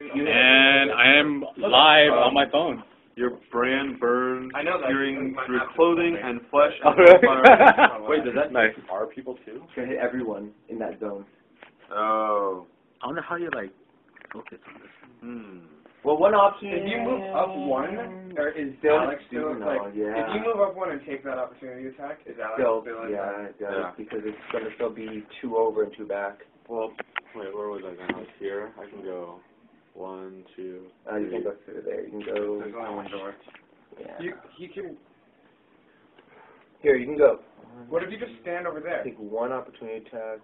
And I am live on my phone. Your brand burns I know that. searing through clothing and flesh Oh, and really? fire. Wait, does that Nice. our people too? It's gonna hit everyone in that zone. Oh. I wonder how you like focus on this. Hmm. Well, one option. If you move up one, or is Still- Alex still still like? yeah. If you move up one and take that opportunity attack, is Alex Still, still in yeah, it does, Yeah. because it's gonna still be two over and two back. Well, wait, where was I going? I was here. I can go one, two. Uh, you can go through there. You can go. There's only one door. Yeah. You he can. Here, you can go. What if you just stand over there? Take one opportunity attack,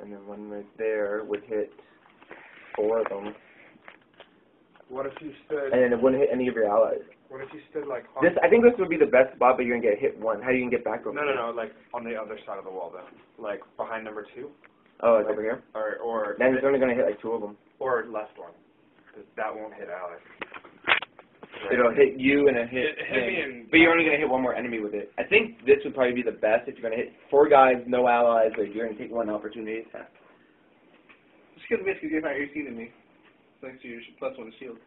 and then one right there would hit four of them, What if you stood? and then it wouldn't hit any of your allies. What if you stood like on? This, I think this would be the best spot, but you're gonna get hit one. How are you get back over? no, no, no. Like on the other side of the wall, then. Like behind number two, Oh, it's over here. or or Then it's only gonna hit like two of them. or left one. 'Cause that won't hit Alex. It'll hit you and it hit, Hit- hit me and- but you're only gonna hit one more enemy with it. I think this would probably be the best if you're gonna hit four guys, no allies, like you're gonna take one opportunity attack. Just because basically you're higher AC than me. Thanks to your plus one shield.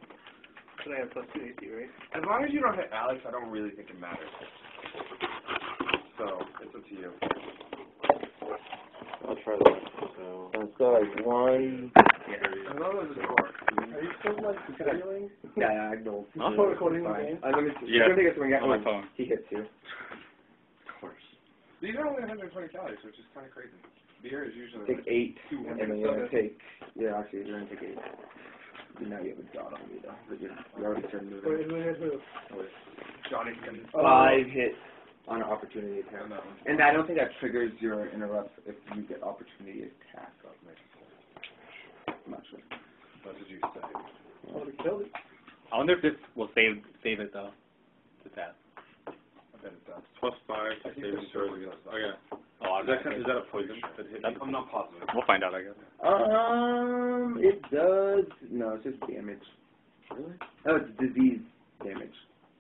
Then I have plus two AC, right? As long as you don't hit Alex, I don't really think it matters. So it's up to you. I'll try that. So. Let's go like one. As long as it's a door. Are you still like continuing? Yeah, I know. Huh? Still recording the game? Let me, Yeah. I'm gonna take a swing at On my phone. He hits you. Of course. These are only 120 calories, which is kind of crazy. Beer is usually Take like eight, and then you're gonna take. Yeah, actually, you're gonna take eight. But now you have a dot on you though. But you're, you already started Wait, moving. who has who? Johnny. Five hits on an opportunity attack. on that. And I don't think that triggers your interrupts if you get opportunity attack. I'm not sure. What did you say? They killed it. I wonder if this will save save it though. The tab. I bet it does. Plus five I to think save this and throw really against. does. Oh yeah. Oh, Is that, kind- is that a poison that hit me? I'm not positive. We'll find out, I guess. Um, it does. No, it's just damage. Really? Oh, it's disease damage.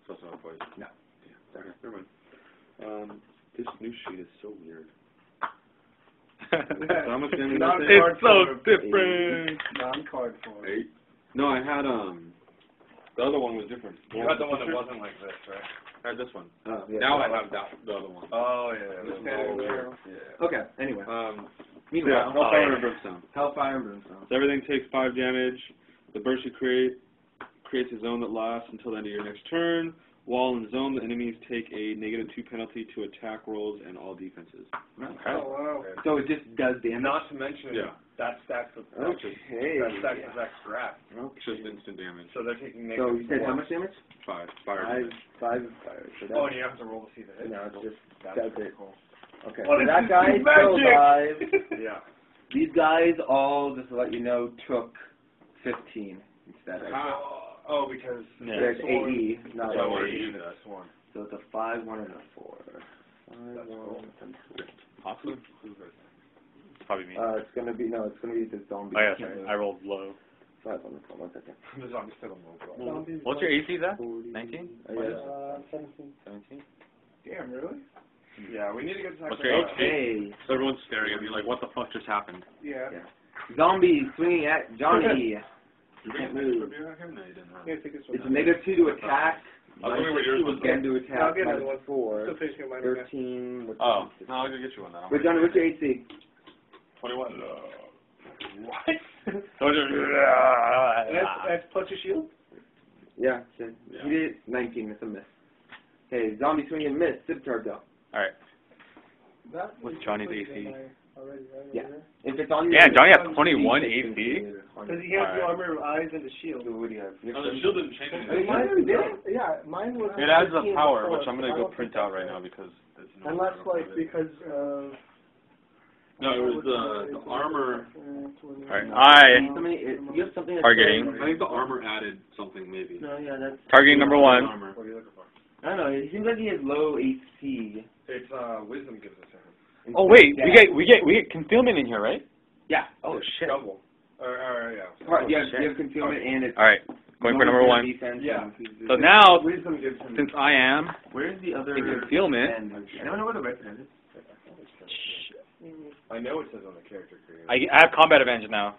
So it's not a poison. No. Yeah. Okay, never mind. Um, this new sheet is so weird. How much damage Not did I say? hard it's so different. Non-card form. Eight. No, I had um. The other one was different. You had the one that wasn't like this, right? I had this one. Oh, yeah. Now I have that the other one. Oh yeah. The standard. Yeah. Okay. Anyway. Um. Meanwhile, Yeah, Hellfire yeah. and Brimstone. Hellfire and Brimstone. So everything takes five damage. The burst you create creates a zone that lasts until the end of your next turn. While in zone, the enemies take a negative two penalty to attack rolls and all defenses. Okay. Oh, wow. So it just does damage. Not to mention Yeah. that stacks with Okay. that stacks with extra wrath. It's just instant damage. So they're taking So you said how much damage? Five. Fire Five. damage. Five fire. So Oh, that's and you have to roll to see the hit. no, it's just That's does it. cool. okay. What so that this guy still magic? alive. Yeah. These guys all, just to let you know, took 15 instead of. Oh, because Yeah. There's AE, not Oh, AE. AE, that's one. So it's a 5, 1, and a 4. Five, That's one, cool. and four. Awesome. It's probably me. Uh, it's gonna be, no, it's gonna be the zombie. oh yeah, sorry. I rolled low. Five on the phone, one second. The zombie still don't move. Zombies. What's your AC, Zach? 40. 19? Uh, yes. Uh, 17. 17? Damn, really? Yeah, we need to get to What's your Okay. So everyone's staring at me like, what the fuck just happened? Yeah. Yeah. Zombie swinging at Johnny. You can't move. No, you didn't. take this one. It's a negative 2 to attack. I was wondering what yours was. Again to I'll attack. get another minus one. 4. Still facing mine again. 13. what's Oh, this? no, I'll go get you one then. Wait, Johnny, what's your AC? 21. Uh, what? That's, that's plus your shield? Yeah, shit. Yeah. He did 19. It's a miss. Okay, zombie swing and miss. Zip go. Alright. That What's is Johnny's quicker AC? than mine Already, right? Yeah. If it's on your Yeah, Johnny has 21 AC. Considered Because he has the armor of eyes and the shield. So what do you have? You have No, the shield didn't change anything. mine was, yeah, yeah, mine was. It adds the power, which I'm gonna go print out right now because no. Unless, like, because of. No, it was the the armor. Alright, I, Somebody, it, you have something that Targeting. I think the armor added something maybe. No, yeah, that's. targeting number one. Armor. What are you looking for? I don't know. It seems like he has low AC. It's uh, wisdom gives it to him. Oh wait, we get, we get, we get concealment in here, right? Yeah. Oh It's shit. Double. Or, or yeah. Right, you, have, you have concealment and it's. Alright, going for number one. Defense Yeah. and- So now, Wisdom gives him. since I am Where's the other? in concealment, end? I don't know where the rest of it is. I know it says on the character creator. I, I have combat advantage now.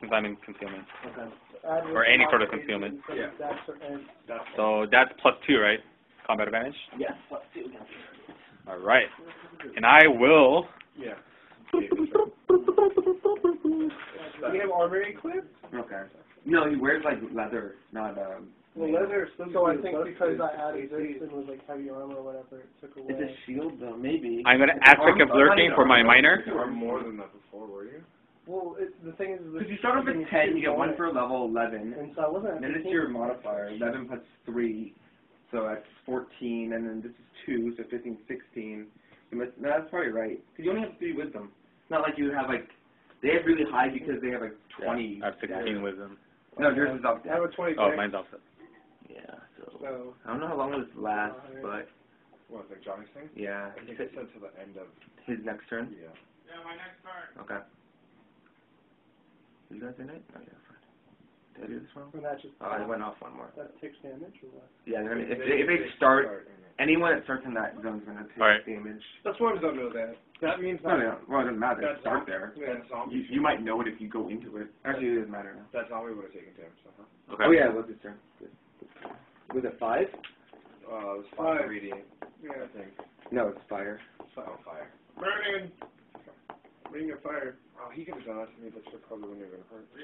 since I'm in concealment. Okay. Or any sort of concealment. Yeah. That's, and That's So that's plus two, right? Combat advantage. Yes. Plus two. All right. And I will. yeah. We have armor equipped? Okay. No, he wears like leather, not um. Well, leather is So I think because I added AC. this and was like heavy armor or whatever, it took away. It's a shield though, maybe. I'm gonna aspect of lurking for my minor. You were more than that before, were you? Well, it, the thing is, Because you start off at ten, you get one for level eleven. And so I wasn't. at Then it's your modifier, eleven plus three, so that's fourteen, and then this is two, so 15, 16. You must, no, that's probably right. Because you only have three wisdom. It's not like you have like, they have really high because they have like twenty. I have 16 wisdom. No, yours is up I have a 20 Oh, dex, mine's offset. Yeah, so. so I don't know how long this lasts, but What, like Johnny's thing? yeah. I think it said to the end of, His next turn? yeah. Yeah, my next turn. Okay. You guys in it? Oh, yeah, fine. Did I do this wrong? And that just. Oh, I went off one more. That takes damage or what? Yeah, they're gonna, if they, if they start, anyone that starts in that zone is gonna take Alright. damage. the swarms don't know that. That means No, no, well, it doesn't matter. That's Start there. Yeah. That zombie, You, you might know it if you go into it. Actually, it doesn't matter now. that zombie would have taken damage, so, huh? Okay. Oh yeah, it was his turn. Good. Was it five? Uh, it was Five. five radiant, Yeah. I think. No, it's fire. Oh, fire. Burning. Ring of fire. Oh, he could have done that to me, but should probably wouldn't have hurt. Oh,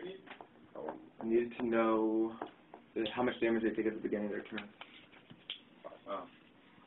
I needed to know how much damage they take at the beginning of their turn. Oh.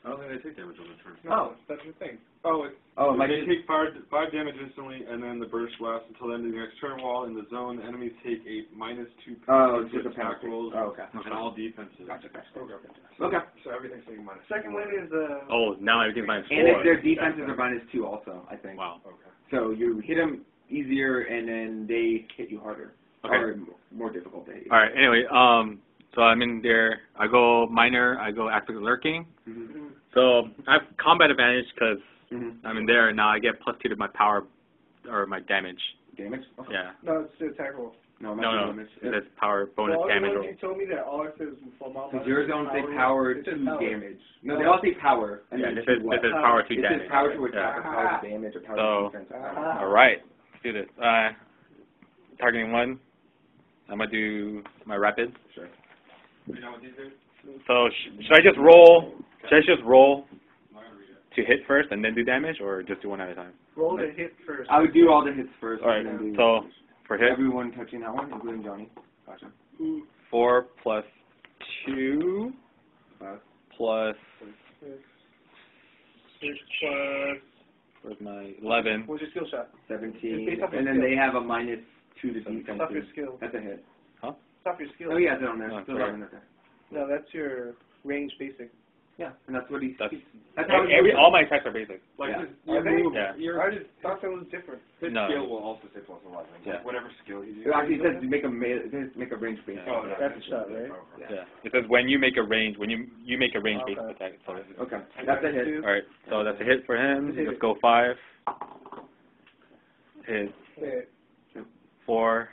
I don't think they take damage on the turn. No, that's your thing. Oh, it's Oh, my They take five, five damage instantly, and then the burst lasts until the end of the next turn. While in the zone, enemies take a minus two Oh, penalty it's to attack rolls Oh, okay. and all defenses. Gotcha, gotcha. okay. Okay. So everything's taking minus. second one is uh. Oh, now everything's minus And if their defenses are minus two also, I think. Wow. Okay. So you hit them easier, and then they hit you harder. Okay. Or more difficult to hit. All right. Anyway, um, so I'm in there. I go minor. I go active lurking. Mm-hmm. So I have combat advantage because Mm-hmm. I'm in there. Now I get plus two to my power or my damage. Damage? Okay. Yeah. No, it's the attack roll. No, No, no. damage. It says power bonus well, damage when roll. you told me that all it says is full mouth. Because yours don't say power It to damage. No, they all say power. And Yeah. This is this is power two It damage. says power to attack, Yeah. or power to damage, or power So- to defense. or All right. Let's do this. Uh, targeting one. I'm gonna do my rapid. Sure. So sh- should I just roll? Should I just roll to hit first and then do damage, or just do one at a time? Roll the hit first. I would do all the hits first. All right. and then do So for hit, everyone touching that one, including Johnny. Gotcha. Mm-hmm. four plus two Five. plus Six plus. where's my eleven. What's your skill shot? Seventeen. Based off your And then skill. they have a minus two to defense. Stop your skill. That's a hit. Huh? Stop your skill. Oh yeah, it's on there. Oh, Still sorry. eleven there. No, that's your range basic. Yeah, and that's what he's. That's That's how every, he every moves. all my attacks are basic. Like Yeah. his, Are your move, Yeah. your I just thought that was different. his No. skill will also say plus eleven. Yeah. Whatever skill you It use. actually says make a it says make a range base. Yeah. Oh, no, That's a shot, right? Okay. Yeah. It says when you make a range, when you you make a range based Okay. attack. So Okay, that's a hit. all right. So that's a hit for him. Hit Let's go five. Hit Hit. Four.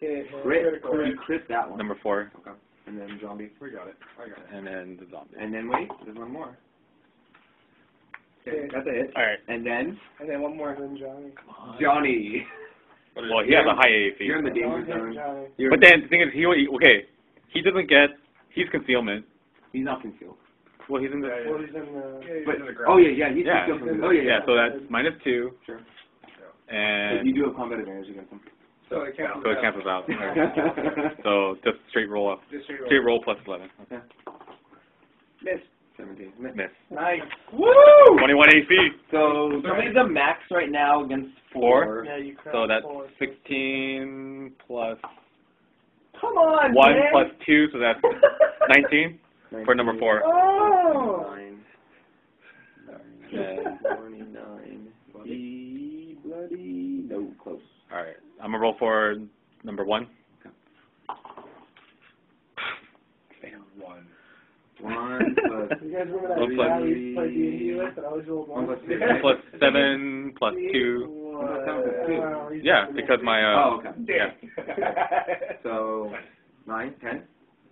Hit. Crit, Critical. you crit that one. Number four, Okay, and then zombie. We got it. I got it. and then the zombie. And then wait, there's one more. Okay, that's a hit. All right. And then And then one more. And then Johnny. Come on. Johnny. Well, he has a high AAC. You're in the danger zone. You're But then the thing is, he okay. He doesn't get. He's concealment. he's not concealed. Well, he's in the. Yeah, Well, he's in the. Yeah, But in the ground. oh yeah, yeah, he's Yeah. concealed from. Oh yeah, Yeah. yeah. So that's minus two. Sure. But And you do have combat advantage against him. So it cancels so it out. cancels out. So just straight roll up. Just straight roll. Straight roll plus eleven. Okay. Miss. Seventeen. Miss. Nice. Woo! Twenty-one AC. So somebody's a max right now against Four. four. Yeah, you crit So that's four. sixteen plus Come on, one man. plus two, so that's nineteen for number four. Oh. Nine. Yeah. Twenty-nine. I'm gonna roll for number one. One. One plus. You guys remember that One plus- guy we used to play D&D with that always rolled One one? plus six. plus Seven plus two. Uh, he's Yeah, just- because my uh. Oh, okay. Yeah. So nine, ten.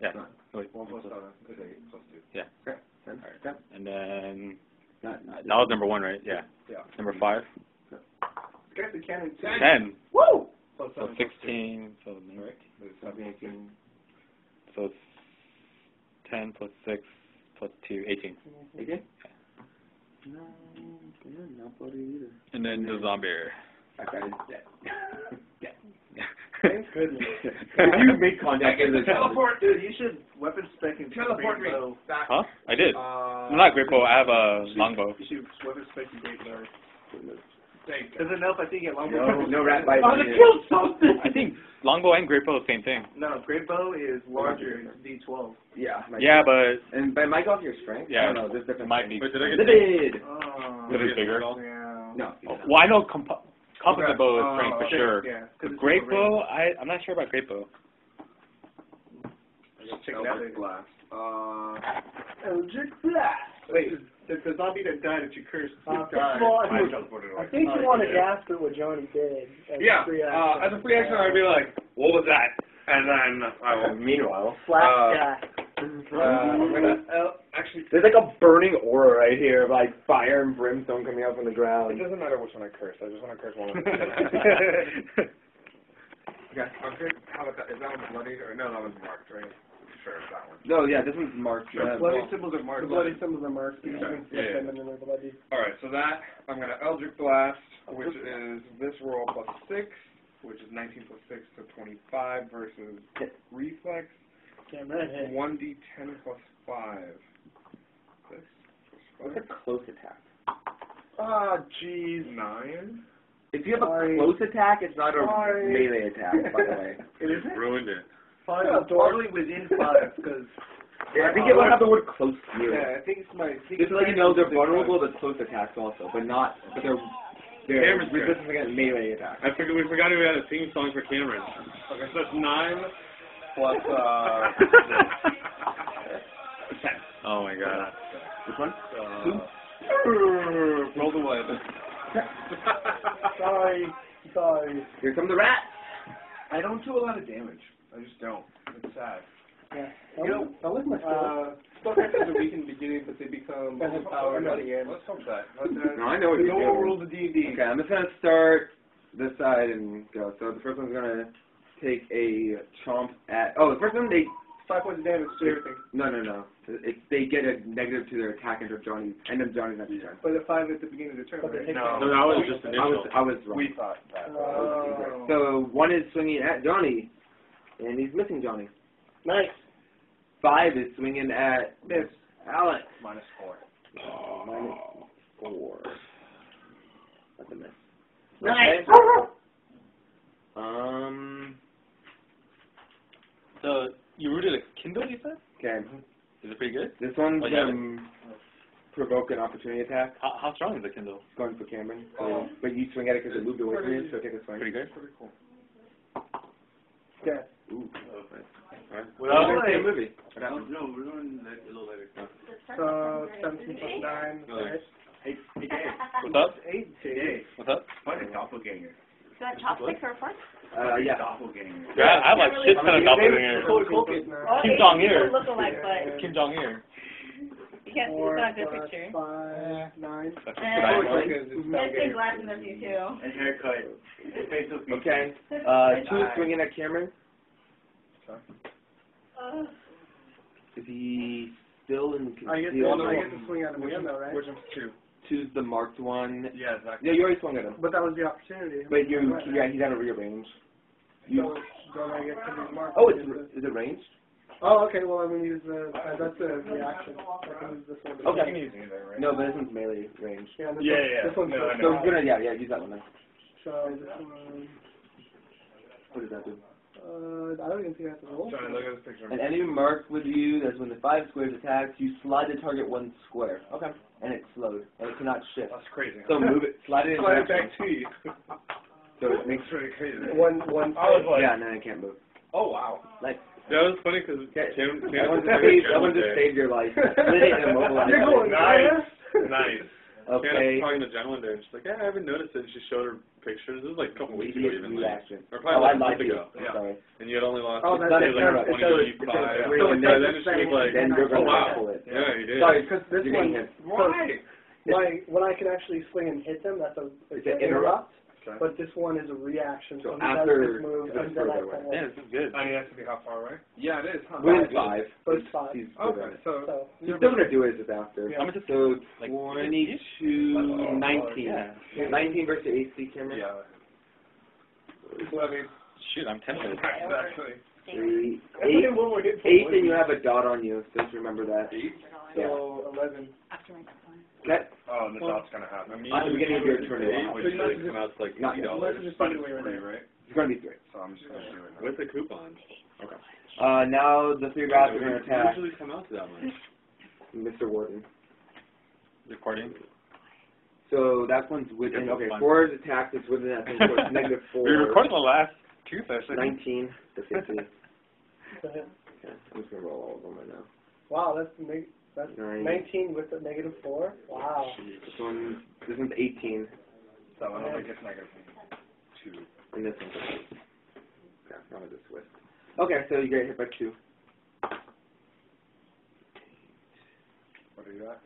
Yeah. Wait, One plus seven is eight plus two. Okay. Ten. Alright. Okay. And then Not, uh, that was number one, right? Yeah. Yeah. Number five. Guys, the cannon. Ten. Woo! Sixteen. So Correct. Seventeen, eighteen. so it's ten plus six plus two, eighteen. Eighteen? No, yeah, not bloody either. And then the zombie. That guy is dead. dead. Thank goodness. if you make contact with the Teleport, dude. You should weapon spec and Teleport me. Back. Huh? I did. Uh, I'm not great bow. I have a longbow. You should weapon spec and great bow. Thank Does it help? I think you get longbow. No, no rat bite. Oh, to needed. kill something. I think longbow and great bow the same thing. No, great bow is larger. It's D12. Yeah. my- Yeah, but And but might go off your strength. Yeah. I don't know. There's different. it might be. Wait, did I get Limited. Oh. Is it bigger? Yeah. No. Oh, Well, I know comp- composite bow is Oh, strength for okay, sure. Yeah. 'cause But it's great bow, I I'm not sure about great bow. Just check it out blast. Uh, Eldritch Blast. Wait, the, the zombie that died that you cursed. Uh, died. first of all, I, I think- teleported I think you Oh, want to gasp at what Johnny did. as Yeah, free uh, as a free action, I'd be like, what was that? And then I will. Meanwhile, Flat uh, gas. Uh, I'm gonna uh, actually. there's like a burning aura right here, of, like fire and brimstone coming out from the ground. It doesn't matter which one I curse. I just want to curse one of them. okay, I'm good. How about that? Is that one bloodied or no? That one's marked, right? Sure, it's that one. No, yeah, this one's marked. Uh, Bloody well, symbols are marked. The bloody symbols are marked. You Okay. can Yeah, yeah. them and then bloody. All right, so that I'm gonna Eldritch Blast, which is this roll plus six, which is 19 plus six, so 25 versus reflex. Damn right. One d10 plus five. This plus what's a close attack? Ah, jeez. Nine. If you have a close attack, it's not a Sorry. melee attack, by the way. It is Ruined it. Five, Yeah, probably within five, because Yeah, I think it will have the word close near it. yeah, I think it's my. Just to let you know, they're vulnerable to close attacks also, but not, but they're, they're Cameron's resistant against melee attacks. I forgot we forgot we had a theme song for Cameron. Okay, so it's nine plus uh. ten. oh my god. Which one? Uh, roll the one. Sorry. Sorry. Here come the rats! I don't do a lot of damage. I just don't. It's sad. Yeah. You know, I like my skill. Uh, spellcasters are weak in the beginning, but they become Let's overpowered by the end. Let's hope that. Let's, No, I know what you're normal doing. rules of D&D. Okay, I'm just gonna start this side and go. So the first one's gonna take a chomp at. Oh, the first one they. Five points of damage to everything. No, no, no. It, they get a negative to their attack end of Johnny. End of Johnny's next turn. But the five at the beginning of the turn, But right? No. No, that was just I initial. was I was wrong. we thought that. Oh. So one is swinging at Johnny, and he's missing Johnny. Nice. Five is swinging at Miss. Alex. Minus four. Minus four. That's a miss. Nice. Um. So you rooted a Kindle, you said? Okay. Is it pretty good? This one's Oh, yeah. um, provoke an opportunity attack. How, how strong is the Kindle? It's going for Cameron. So, Oh. but you swing at it because it moved away from you, so take a swing. Pretty good. Pretty cool. Yeah. Ooh. Well, Well, hey. a movie. What happened? No, we're going a little later. So 17 plus 9. Okay. Nice. Hey, hey, Dave. What's up? Eight. Dave. What's up? Find a doppelganger. Is that chopstick or a fork? Uh, yeah. Doppelganger. Yeah, I have like shit ton of doppelgangers. Cold Culkin. Oh, Kim they Jong they Il. look alike, but Kim Jong Il. you can't see Four it's not a good plus picture. five, nine. That's what I Cold like. Culkin is There's big glasses of you too. And haircut. Facial features. Okay. Uh, two is swinging at Cameron. Ugh. Is he still in I get concealed? to, I get to swing at him again though, right? Which one's two? Two's the marked one. Yeah, exactly. Yeah, you already swung at him. But that was the opportunity. But you, Right. yeah, he's out of rearrange. So don't I get to be marked? Oh, it's Is it- is it ranged? Oh, okay. Well, I'm gonna use the. Uh, that's the reaction. I can use this one. Okay. You can use either, right? No, but this one's melee range. Yeah. This Yeah, one, yeah, This one's no, first. I So know. we're gonna yeah yeah use that one then. So this one. What does that do? Uh, I don't even think I have to roll. Johnny, look at this picture. An enemy marked with you, that's when the five squares attacks, you slide the target one square. Okay. And it's slowed. And it cannot shift. That's crazy. So move it, slide it in Slide it back to you. So it makes That's pretty crazy. One, one. I was like, Yeah, no, I can't move. oh wow. Like That was funny because Okay. Cam, that Cam one just saved that one just saved your life. Split it and immobilize You're going it. Nice. Nice. Okay. Cam was talking to Jen one day, and she's like, "Yeah, I haven't noticed it." And she showed her pictures. This was like a couple weeks ago, even. Like, or Oh, probably I like a month lied to you. ago. Yeah. sorry. And you had only lost. Oh, like, that's it. like It it does- five. And the then she was like, "Oh wow." it. Yeah, you did. Sorry, because this one. hit. My when I can actually swing and hit them, that's a it's an interrupt. Okay. but this one is a reaction. So So, he does after- this move because it's until further I away. Yeah, in. this is good. I mean, it has to be how far away? Yeah, it is, huh? Within five. So it's five. He's Okay, so, So He's still gonna do it just after. Yeah. How much is So like twenty-two, nineteen. Yeah. Nineteen versus AC camera. yeah. Well, I mean, Shoot, I'm tempted. exactly. Three, Eight. eight, One more hit for eight, one. and you have a dot on you. So just remember that. Eight? So eleven. After my next. Okay. Oh, and the dot's gonna happen. At the beginning of your turn. Eight, it which So you really must just- come out to like Not eighty yet. dollars. Let's just But do it's it right free, right? It's gonna be three. So I'm just gonna do it. now. What's the coupon? Okay. Uh, now the three rats are gonna attack usually come out to that much. Mr. Warden. Recording. So that one's within. Yeah, Okay, four is attacked. It's within that thing. So it's negative four. We recorded the last two sessions. Nineteen to fifteen. Okay, I'm just gonna roll all of them right now. Wow, that's neg- that's Nine. nineteen with a negative four. Wow. This one, this one's eighteen, That one only gets negative two. and this one's okay. Okay, now I just switched. Okay, so you get hit by two. What are you at?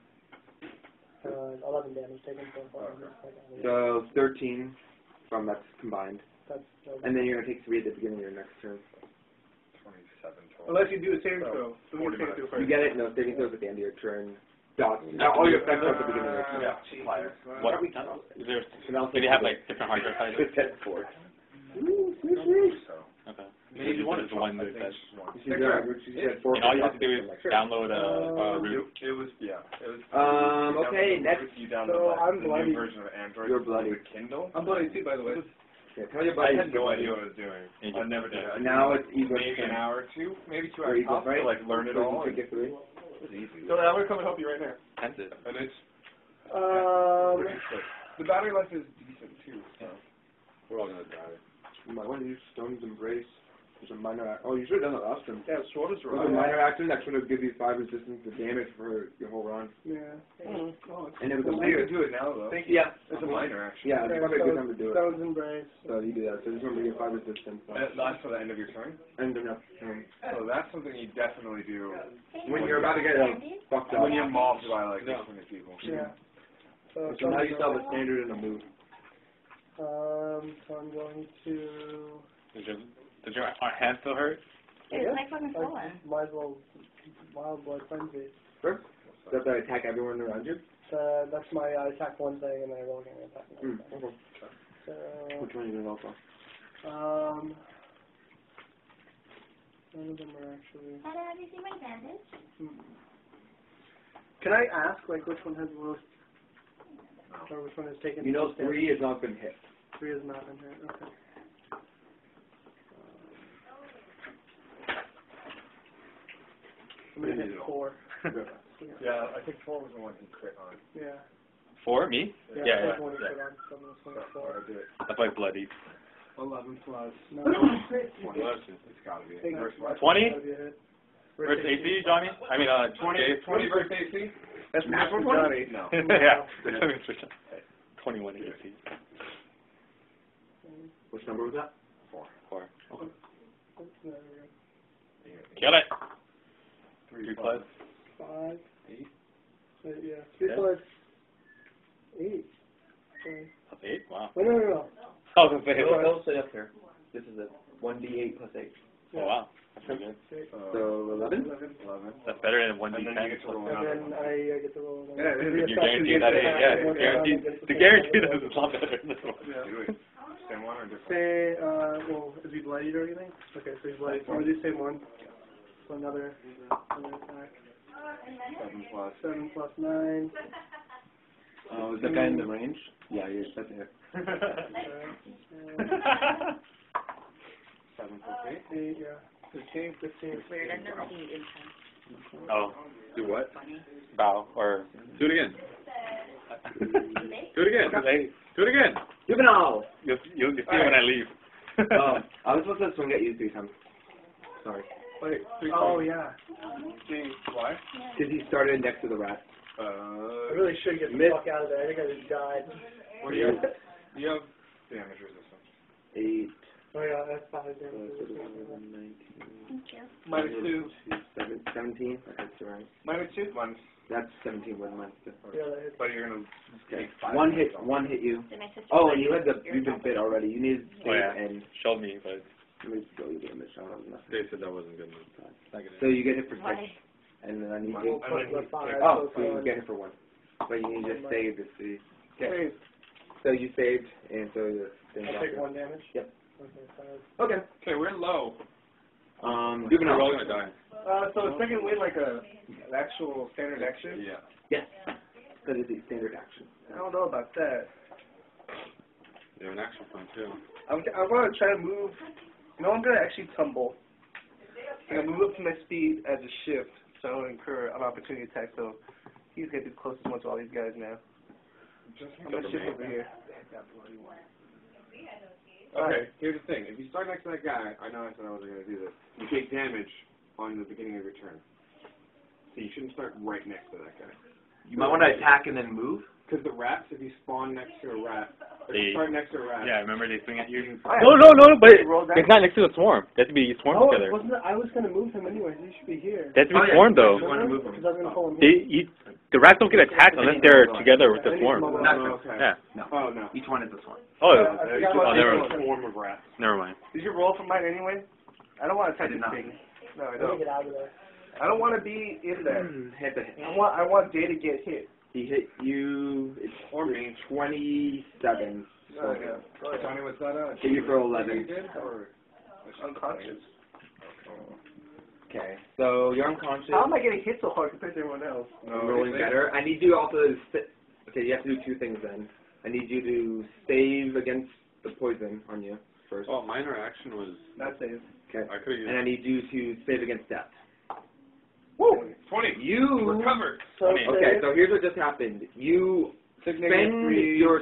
Uh, eleven damage taken so far. So thirteen from that's combined, That's, that's and then you're gonna take three at the beginning of your next turn. Twenty-seven total. unless you do a saving So, throw. So we 40 save throw minutes. first. You get it? No, saving throws at the end of your turn. Dots. Now all your effects are at the beginning of your turn. Yeah, flyer. What? Is there? So now Do they have like different hard drive sizes? Just hit four. So. Okay. Maybe Maybe one is the one I that says. just one. She's she's four. And all you have to do is Sure. download a, a Um, root. It, it was, yeah, it was. Um, okay, next. You So like, I'm the bloody. new version of Android. You're bloody. Kindle. I'm bloody too, by the way. Okay, tell your I had no idea what I was doing. And I never did. yeah. I Now it's Eagle's maybe an hour or two, maybe two hours Eagles, tops right? to like learn it all. you get three. It was easy. So I'm gonna come and help you right now. Tempted. And it's Um, pretty quick. The battery life is decent too. So. We're all gonna die. You might want to use Stone's Embrace. There's a minor. Ac- oh, you should have done that last turn. yeah, short is There's a minor action that should have given you five resistance to damage for your whole run. Yeah. And it was a Well, you weird. can do it now though. Thank Yeah. It's a minor actually. Yeah, it's Okay, probably a good time to do it. Stone's embrace. So you do that. So just remember you get five resistance. So. And it lasts till the end of your turn. And then that's um, So that's something you definitely do when you're about to get uh, fucked up. when you're mobbed by like No. this many people. Yeah. So, So now you still have a standard and a move. Um, so I'm going to. Does your, does your our hand still hurt? Dude, my phone is I swollen. might as well wild blood frenzy. Sure. Does that attack everyone around you? Uh, that's my I attack one thing and then I roll again and attack another thing. Okay. So, Which one are you gonna go for? um, none of them are actually. Dada, have you seen my bandage? Hmm. Can I ask like which one has the most, or which one has taken? You the know most damage? three has not been hit. Three is not in here. Okay. I'm four. Yeah, I think four was the one he crit on. Yeah. Four? me? Yeah. Yeah, that's yeah, one he yeah. put on, so I'm gonna swing at So four. I did it. That's like bloody. Eleven plus. No. Twenty. It's gotta be. Think Versus 20? gotta be a. Versus AC, Johnny? I mean, uh, 20, Dave? 20 versus AC? That's natural Johnny. No. yeah. 21 AC. Which number was that? Four. There we go. Kill it. Three Three plus. plus. Five. Eight. Uh, yeah. Three Yeah. plus eight. Sorry. Plus eight? Wow. Wait, no, no, no. I was gonna say. It'll, it'll stay up here. This is it. One D eight plus eight. Oh wow. That's pretty good. Uh, So eleven. Eleven. Eleven. That's better than one And D then you get to roll And then. I, I get to roll. another Yeah, one. it The is. You effect guarantee that? just Yeah, one round guaranteed. The the guarantee same that number. a lot better than this one. Yeah. Do it. Same one or different? Say, uh, well, is he bloodied or anything? Okay, so he's bloodied. So I'm gonna do same one. So another, another attack. Seven plus. Seven plus nine. Oh, is that guy in the range? Yeah, he is. That's it. Seven plus eight. Eight, yeah. Fifteen, fifteen. Weird. I've never seen it. Oh, Do what? Funny. bow or. Do it again. Do it again. Do it again. Juvenile. You'll, you'll, you'll see it when I leave. um, I was supposed to swing at you three times. Sorry. Wait, oh yeah. Gee, why? Because he started next to the rat. Uh, I really should get the Miss. fuck out of there. I think I just died. what do you have? You have damage resistance. Eight. Oh yeah, that's five So damage. it's 11, 19, Thank you. Minus two. seven- 17. Okay, that's right. Minus two. One, That's 17 with minus two. Yeah, that hits. but you're gonna Okay. take five. One hit, one hit you. Did my sister Oh, and you had the, you've been top? bit already. You need to Oh, save yeah. and, Showed me, but let me go you damage. I don't have enough. They said that wasn't good enough. So you get hit for six, Why? and then I need to, We'll put the five. oh, so so you get hit for one. But you need to save to see. Okay, So you saved, and so the thing I'll take one damage. Yep. Okay, five. Okay. Okay, we're low. Um, You're juvenile. all gonna die. Uh, so is second win like a an actual standard action? Yeah. Yes. Because it's a standard action. I don't know about that. You have an action point too. I'm I'm gonna try to move. No, I'm gonna actually tumble. I'm gonna move up to my speed as a shift, so I don't incur an opportunity attack. So he's gonna be the closest one to all these guys now. Just I'm gonna shift over here. Okay, here's the thing. If you start next to that guy, I know I said I wasn't going to do this. You take damage on the beginning of your turn. So you shouldn't start right next to that guy. You might want to attack and then move. Because the rats, if you spawn next to a rat, if you start next to a rat, Yeah, remember they swing at you? Oh, Alright. No, no, no, but Roll that. it's not next to the swarm. They have to be swarmed Oh, together. wasn't it? I was gonna move him anyways. He should be here. They have to be Oh, yeah, swarmed you though. wanna move him. Because I was gonna pull him They, you, the rats don't get attacked unless they're together with the swarm. I need to Not Oh, true. okay. Yeah. No. Oh, no. Each one is this one. Oh, I forgot it's about oh, there this was- one. swarm of rats. never mind. Did you roll for mine anyway? I don't want to I touch did this not. thing. No, I Let me don't. get out of there. I don't want to be in there. Hmm, hit the hit. I want I want Jay to get hit. He hit you. It's or me. Twenty-seven. Oh, yeah. Oh, yeah. Johnny, what's that? Uh, Hit you for eleven. did, or? Unconscious. Okay. So you're unconscious. How am I getting hit so hard compared to everyone else? I'm rolling better. I need you also to. St- okay, you have to do two things then. I need you to save against the poison on you first. Well, minor action was. Not safe. Okay. I could have. And I need you to save against death. Woo! 20. You. We're. So Okay, so here's what just happened. You spend your.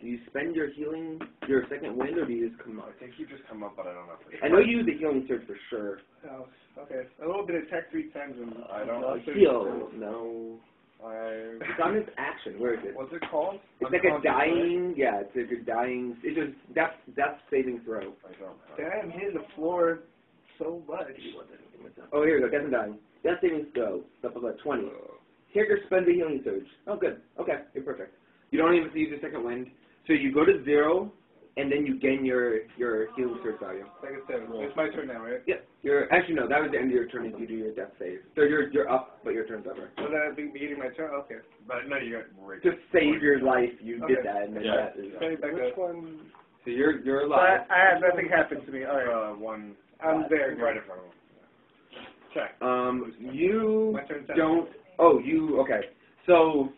Do you spend your healing, your second wind, or do you just come up? I think you just come up, but I don't know for sure. I know you use the healing surge for sure. Oh, okay. A little bit of tech three times and I don't uh, know. Heal. No. I, It's on his action. Where is it? what's it called? It's like a Unconscious, right? dying. Yeah, it's like a dying. It's just death. Death saving throw. I don't. Damn, hitting the floor so much. Oh, here we go. Death and dying. Death saving throw. Stuff about twenty. Character spends a healing surge. Oh, good. Okay, you're perfect. You don't even have to use your second wind. So you go to zero, and then you gain your your healing surge value. Like I said, it's my turn now, right? Yep. You're actually no. That was the end of your turn if you do your death save. So you're you're up, but your turn's over. So that'd be beginning my turn. Okay. But no, you got right. Just save your life. You Okay. did that, and then Yeah. that is. It back Which up. one? So you're you're So I, alive. I had nothing happen to me. All right. Uh, one. I'm there. Right in front of him. Okay. Um, you don't. Oh, you okay? So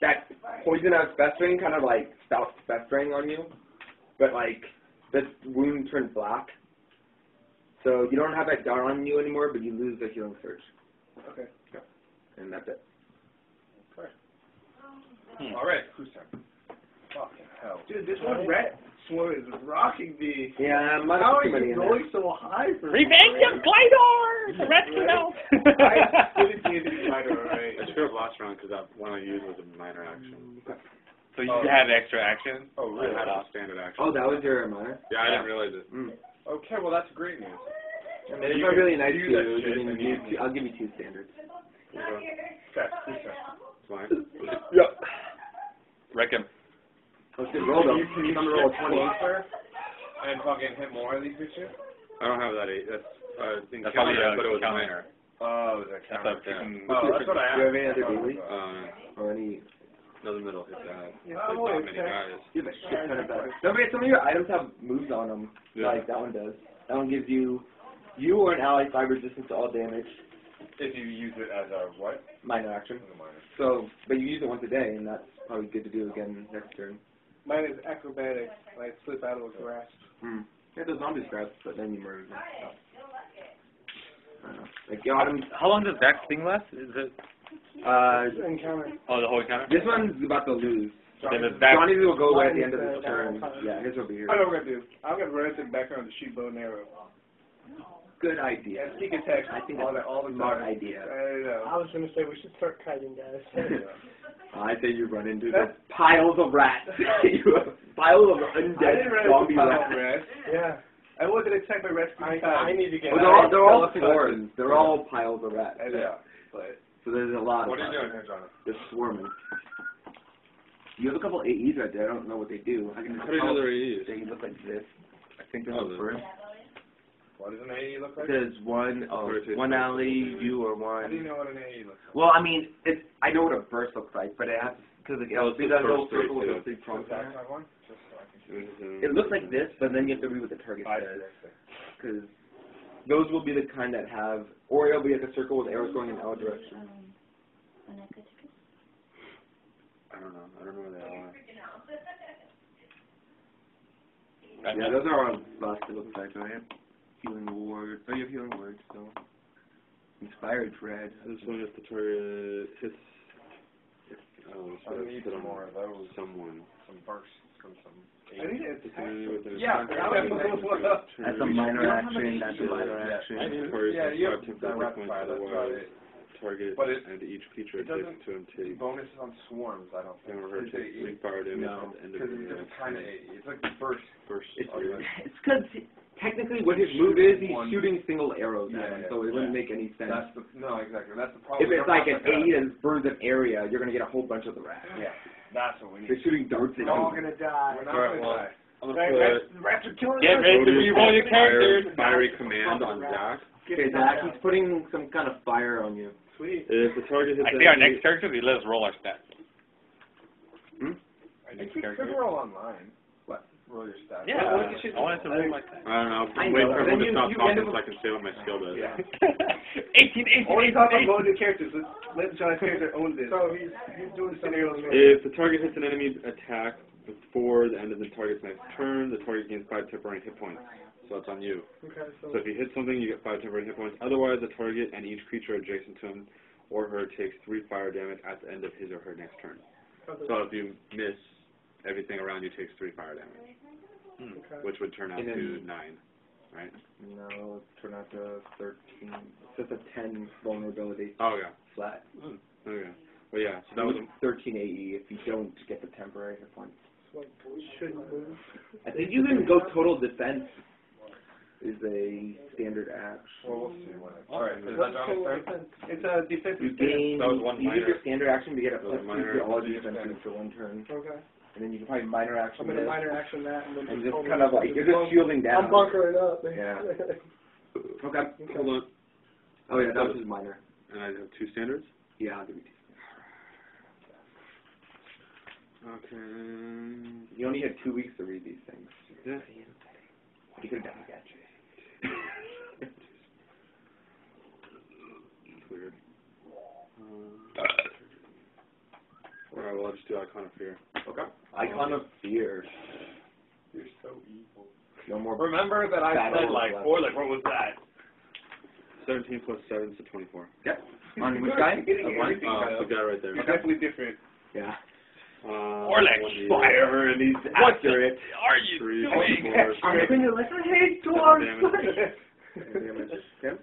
that poison that's festering kind of like stops festering on you, but like this wound turned black. So you don't have that dot on you anymore, but you lose the healing surge, Okay. and that's it. All right. Who's turn? Fucking hell. Dude, this one rat swarm is rocking me. Yeah, might How have are you going so high for Revenge of Glidor! The rats come out! I didn't see anything lighter, alright. I should have last round because that one I used was a minor action. So you had extra action? Oh, really? I had a standard action. Oh, that was your minor. Yeah, I didn't realize it. Mm. Okay, well that's great news. And it's you not can really nice to that you. shit can use you- two- I'll give you two standards. Okay, who's turn? It's fine. Yep. Wreck him. Let's just roll though. Can you, can you I'm roll a twenty. closer and fucking hit more of these bitches? I don't have that eight. That's uh, in That's counter, probably a but it was counter. minor. Oh, is that That's counter? up there. Mm. Oh, that's what I asked. Do you have any other Oh, daily? Uh, Or any? another middle hit that. Yeah, Like, oh, not many okay. guys. You have a shit ton of that. Some of, some of your items have moves on them, Yeah. like that one does. That one gives you, you or an ally five resistance to all damage, If you use it as a what? minor action. Minor. So, but you use it once a day, and that's probably good to do again next turn. Mine is acrobatics. I slip out of a grasp. Hmm. Yeah, those zombies grab, but then you murder them. I don't know. Like the autumn, How long does that thing last? Is it? uh, Encounter. Oh, the whole encounter? this one's about to lose. Then the. Johnny's will go away at the end of this uh, turn. Yeah, his will be here. I know what we're gonna do. I'm gonna run it back around to shoot bow and arrow. Good idea. Yeah, sneak attack. I think all that's the all the smart time. idea. I know. I was gonna say we should start kiting guys. I say you run into That's- the piles of rats. you have piles of I didn't undead run zombie into rats. rats. yeah. I wasn't attacked by rats I. I need to get. Well, they're all, they're all swarms. They're all piles of rats. I know. But So there's a lot what of are you doing here, Jonathan? They're swarming. You have a couple AEs right there. I don't know what they do. I can How do you know tell they're AEs? they look like this. I think they're Oh, the the- first. What does an AE look like? There's one, oh, Authoritative one alley, you or How do you one. know what an AE looks like? Well, I mean, it's I know what a burst looks like, but it has because it Oh, has it's that the little circle with too. those big trunks in That's it. my one? Just so I can It looks like this, but then you have to read what the target says. Because those will be the kind that have, or it'll be like a circle with arrows going in our direction. Um, I go to I don't know. I don't know where they are. Yeah, those are our last it looks like, right? Healing word. Oh, you have healing word still. Inspired dread. This one is the target hits. Oh, I so um, need some more of those. Someone. Some bursts from some I need to attack an enemy with an Yeah, attack that roll was and the one. turn That's a minor You don't have action. That's a minor action. I do. Target Yeah, you have temporary direct fire, that's about it. target But it- and each creature it doesn't- adjacent to him take Bonuses on swarms, I don't think. and her Is takes it three fire damage No, at the end of Because the it's kind of it's like the burst. First, It's Okay. it's because technically what his move is, he's One- shooting single arrows Yeah, at him, yeah, so it wouldn't make any sense. That's the no, exactly. That's the problem. If We it's don't like have an that. eight and burns an area, you're gonna get a whole bunch of the rats. Yeah, that's what we need. They're shooting darts at We're all you. gonna die. We're not Alright, gonna well, die. I'm gonna rats, put rats are killing Get us. ready to Rodius re-roll your fire- characters. Fiery command on Zach. Get Okay, Zach, he's putting some kind of fire on you. Sweet. If the target hits I see our next character. We let us roll our stats. Hmm? Our You next could, character. could roll online. What? Roll your stats. Yeah, What- what you I wanted to just- roll my stats. I don't know. I Wait know, for but everyone to you- stop talking up so I can say what my skill does. Yeah. 18, 18, Only 18, talk about 18. going characters. Let's let John's character own this. So he's he's doing. Scenarios. If the target hits an enemy attack before the end of the target's next turn, the target gains five temporary hit points. So it's on you. Okay, so So if you hit something, you get five temporary hit points. Otherwise, the target and each creature adjacent to him or her takes three fire damage at the end of his or her next turn. So if you miss, everything around you takes three fire damage, Hmm. okay. which would turn out And to nine, right? No, it's turn out to 13. It's just a 10 vulnerability Oh yeah. flat. Hmm. Okay. Well, yeah. So that was 13 AE if you don't get the temporary hit points. So like, we shouldn't move. I think you can go total defense is a standard action. Well, we'll see. When it, all right. Is that What's turn? It's a defensive You skill. gain, That was one you use your standard action to get a That was two to all defenses for one turn. Okay. And then you can probably minor I'm action gonna this. minor action that and then And just just kind of like, you're just shielding down. I'm bunkering up. Yeah. Okay. Okay. hold on, Oh yeah, that was just minor. and I have two standards. Yeah, I'll give you two. Okay. You only had two weeks to read these things. Yeah. You could have done that. It's weird. Uh, Alright, well, I'll just do Icon of Fear. Okay. Icon of fear. You're so evil. No more. Remember that I said like, Left. or like, what was that? 17 plus 7 is 24. Yep. On which guy? Getting Of one? everything Oh, the guy right there. You're definitely different. Yeah. Uh, Orlex 1d8, fire. And he's What accurate. the are you Three, doing? four, I'm six, sitting there like, I hate seven dwarves. damage. Yep.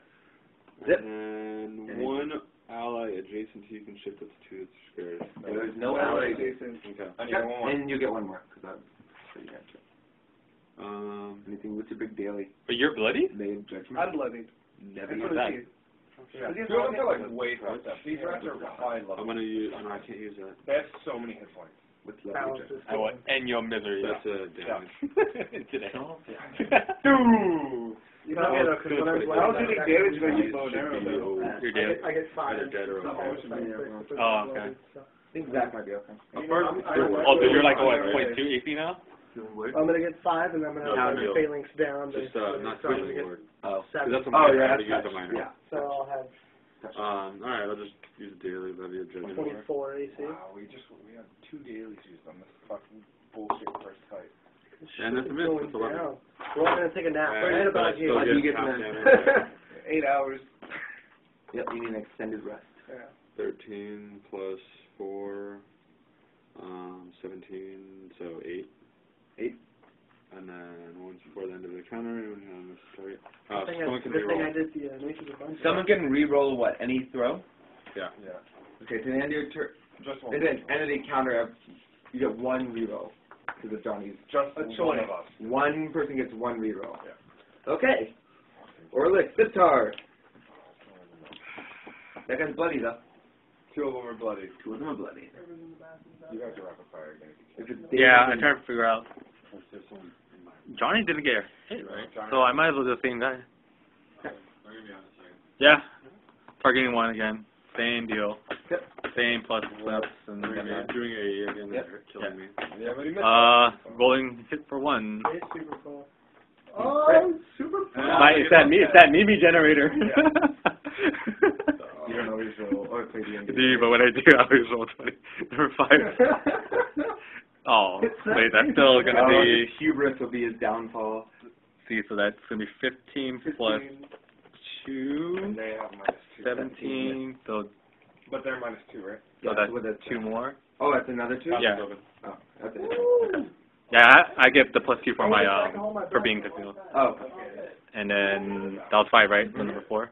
Zip. And And one ally adjacent to you can shift up to two that's scared. There's no Alright, allies. Jason. Okay. I need Yep. one more. And you get one more. Cause I'm, so you got two. Um, Anything with your big daily But you're bloody? made judgment. I'm bloodied. Never That's get that. it is. Yeah. You guys are like way fucked up. These rats are high I'm gonna use. Oh, no, I can't use that. They have so many hit points. with level Balance judgment. is I will end your misery. That's a damage. Today. Dude! You know, you know, 'cause when I'm How like, do they damage when you It bow should down? be though? over. You're I dead. get, I get five. Either dead or okay. I was like six, so Oh, okay. loaded. I think Zach might be okay. You know, I'm- I- Oh, so you're like, what, 22 AP now? I'm gonna get five, and I'm gonna No, have my phalanx down. Just uh, not so I'm gonna touching get word. Oh. That's a Oh yeah, that's use a minor. Yeah. So I'll have Um. All right. I'll just use daily levy of judgment. 24 AC. Wow, we just, we had two dailies used on this fucking bullshit first fight. And that's a Shit miss. going That's 11. down. We're all gonna take a nap. Alright, Forget but about I you. still How do you get get half the damage. Eight hours. Yep, you need an extended rest. Yeah. 13 plus 4, um, 17, so 8. 8. And then once before the end of the counter, we have this target. Uh, Good thing someone I, can good thing reroll. Did the uh, Nature's a bunch. Someone can re-roll what? Any throw? Yeah. Yeah. Okay, to the end of your turn, Just one. and then end of the counter, you get one re-roll. Because of Johnny's. Just A one choice. of us. One person gets one re-roll. Yeah. Okay. Orlick, Sitar. That guy's bloody though. Two of them are bloody. Two of them are bloody. You have to rapid fire again. Yeah, I'm trying to figure out. Johnny didn't get hit, right? So I might as well do the same guy. Yeah. Targeting one again. Same deal. Yep. Same plus flips and Doing then a, doing a again, Yep. they're killing me. Yeah, but he missed. uh rolling hit for one. It's super cool. Oh, super cool. My, it's that me it's that Mimi generator. yeah You don't always roll or play the end. Dude, but when I do I always roll twenty. Number five. Oh, wait, that's still gonna Oh, be hubris will be his downfall. see, so that's gonna be fifteen plus two And they have minus two. seventeen, so But they're minus two, right? so Yeah, that's with a two more. Oh, that's another two. Yeah. Oh, that's it. Yeah, I, I get the plus two for my um for being concealed. Oh, And then that was five, right? For number four.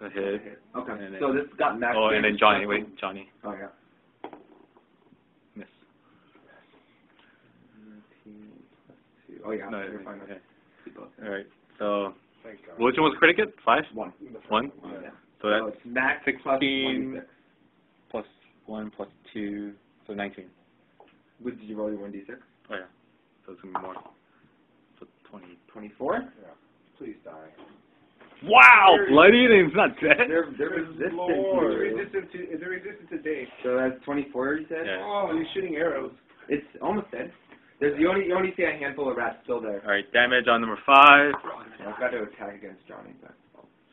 A hit. okay. And then- So this got max. Oh, and then damage. Johnny. Wait, Johnny. Oh yeah. Miss. Oh yeah. No, you're fine. okay. Okay. All right. So Thank God. Uh, which one was critic hit? Five. One. One. Yeah. So So that's it's max plus 16. 26. plus one plus two, so nineteen. What did you roll your one d six? Oh yeah. So it's gonna be more. So twenty. Twenty four. Please die. Wow, bloody and it's not dead. They're they're resistant. Lord. to- It's resistant to, it's resistant to Dave. So that's twenty four. You said. Yeah. Oh, he's shooting arrows. It's almost dead. There's you only you only see a handful of rats still there. All right, damage on number five. I've got to attack against Johnny. But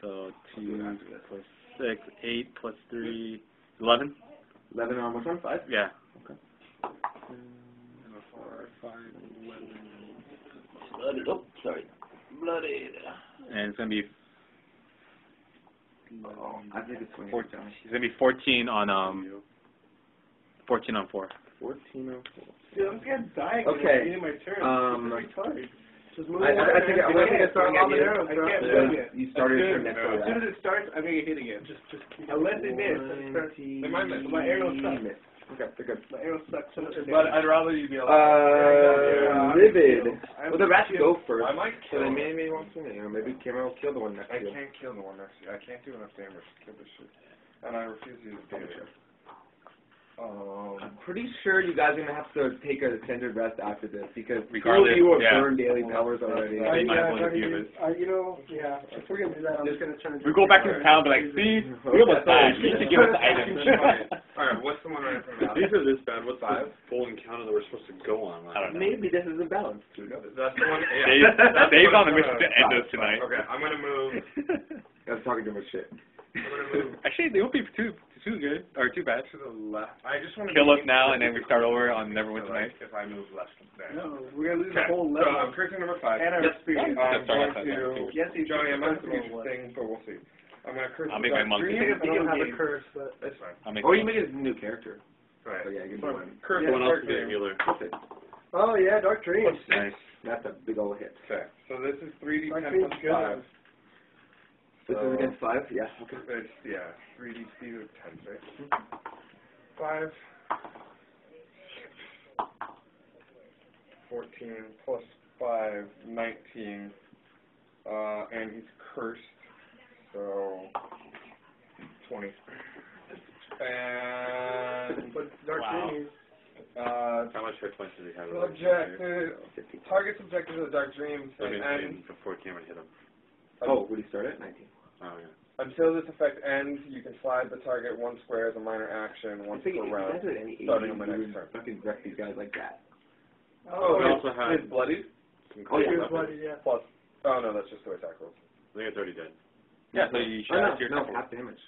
So two plus six, eight plus three, eleven. eleven on which one? Five. Yeah. Okay. Four, five, eleven. Bloody. Oh, sorry. Bloody. And it's gonna be Oh, I think it's twenty. fourteen. It's gonna be fourteen on um. Fourteen on four. Fourteen oh four. Dude, I'm scared of dying. Okay, It's my turn. um, It's retarded. Just move I, I, I think I, I think I start swing at the you. arrows. I can't Yeah. swing. You started your next No. roll. As soon as it starts, I'm gonna get hit again. Just, just keep unless they miss. That's fair. They might. My arrow sucks. Okay, they're good. My arrow sucks so. But I'd rather you be able Uh, livid. I'm Well, the rats go first. I might So kill then him. maybe one swing. You know, maybe Cameron will kill the one next I to you. can't kill the one next to you. I can't do enough damage to kill this shit. And I refuse to use damage. Um, I'm pretty sure you guys are gonna have to take a extended rest after this because two of you have yeah. burned daily powers already. I I, yeah, I, use it. I, you know, yeah. If we're gonna do that, I'm just gonna turn. We go back into town, but like, see, we almost died. You should give us the items. Alright, what's the one right from now? These are this bad. What's the full encounter that we're supposed to go on? I don't know. Maybe this is a balance. That's the one. Yeah. Dave, That's the Dave's one on the mission to gonna- end us tonight. Okay, I'm gonna move. I was talking too much shit. I'm gonna move Actually, they won't be too too good or too bad. to the left. I just want to Kill us now, and then we start over on Never Neverwinter Night. If I move left there. No, we're gonna lose Okay, the whole level. so I'm level. cursing number five. And our Yep. experience. Yeah, I'm sorry, going sorry, sorry. to. Yes, you Johnny, I'm not first going all, to what? thing, but we'll see. I'm gonna curse. I'll make my Dark monkey. Dream. I don't have a curse, but That's fine. I'll make Oh, you made a new character. Right. So yeah, give me one. Curse Someone the else Dark is Dream. getting healer. Oh yeah, Dark Dreams. Nice. That's a big old hit. Okay, so this is 3d10 Dark plus Dreams good. 5. This So- is against five. Yeah. Okay. It's, yeah, 3d speed of 10, right? 5. 14 plus 5, 19. Uh, and he's cursed, so 20. And, But Dark Wow. Dreams. uh, How much hit points does he have? subject, target subjected to the Dark Dreams, I mean, I and mean, before Cameron hit him. Oh, would he start at nineteen? Oh yeah. until this effect ends, you can slide the target one square as a minor action I once think per round. you guys at any starting on my next would turn. fucking wreck these guys like that. Oh, We it's, also have it's bloodied? some Oh, yeah. cool Here's yeah. Plus, oh no, that's just the way attack rolls. I think it's already dead. Yeah, so you Oh, should no, add your no, half damage.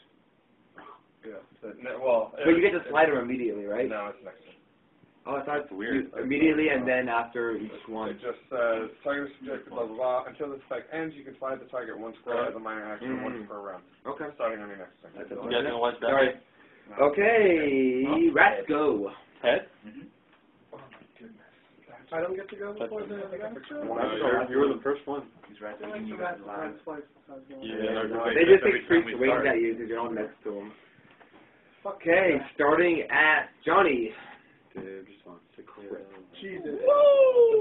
Yeah. But, no, well, But you get to slide them immediately, right? No, it's next turn. Oh, I thought That's weird. you- immediately and then after each It one. just says target subjected blah blah blah. Until this effect ends, you can slide the target one square as a minor action Mm. once per round. Okay. Starting on your next turn. That's You guys gonna watch that? Sorry. Okay, rats go. Head? Oh my goodness. I don't get to go before the the guy? Uh, you're, were the first one. He's right. I think you got last twice. I was. Yeah, no, They just take streaks waiting at you because you're all next to them. Okay, starting at Johnny. Dude, just want to clear. Jesus.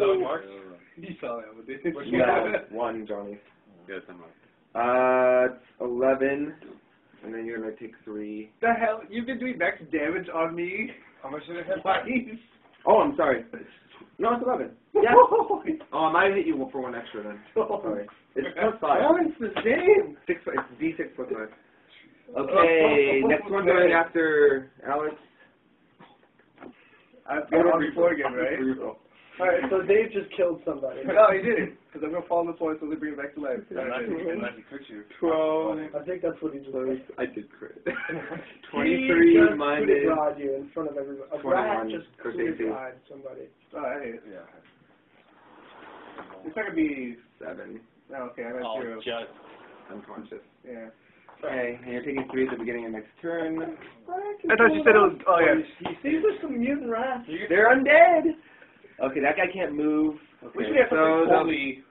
Dog marks? You saw that, but they You got one, Johnny. Yes, I'm up. Uh, it's 11, and then you're going to take three. The hell? You've been doing max damage on me. How much did it hit? Twice. Oh, I'm sorry. No, it's 11. Yeah. oh, I might hit you for one extra then. Sorry. It's plus five. Balance the same. Six, it's D6 plus five. Okay, next one going after Alex. I've been on before again, right? Alright, so Dave just killed somebody. no, he didn't. Because I'm going to fall on the point so they bring it back to life. Unless he- unless he cooks you. Twelve. I think that's what he just did. I did crit. He 23 just minus. Coup de you in front of everybody. A rat just for coup de Daisy. grace somebody. Oh, I hate it. Yeah. It's not going to be... Seven. Oh, okay, I'm got Oh, zero. just. Unconscious. Yeah. Okay, and you're taking three at the beginning of next turn. I thought you said it was... Oh, yeah. These are some mutant rats. They're undead. Okay, that guy can't move. Okay, We should have so something holy.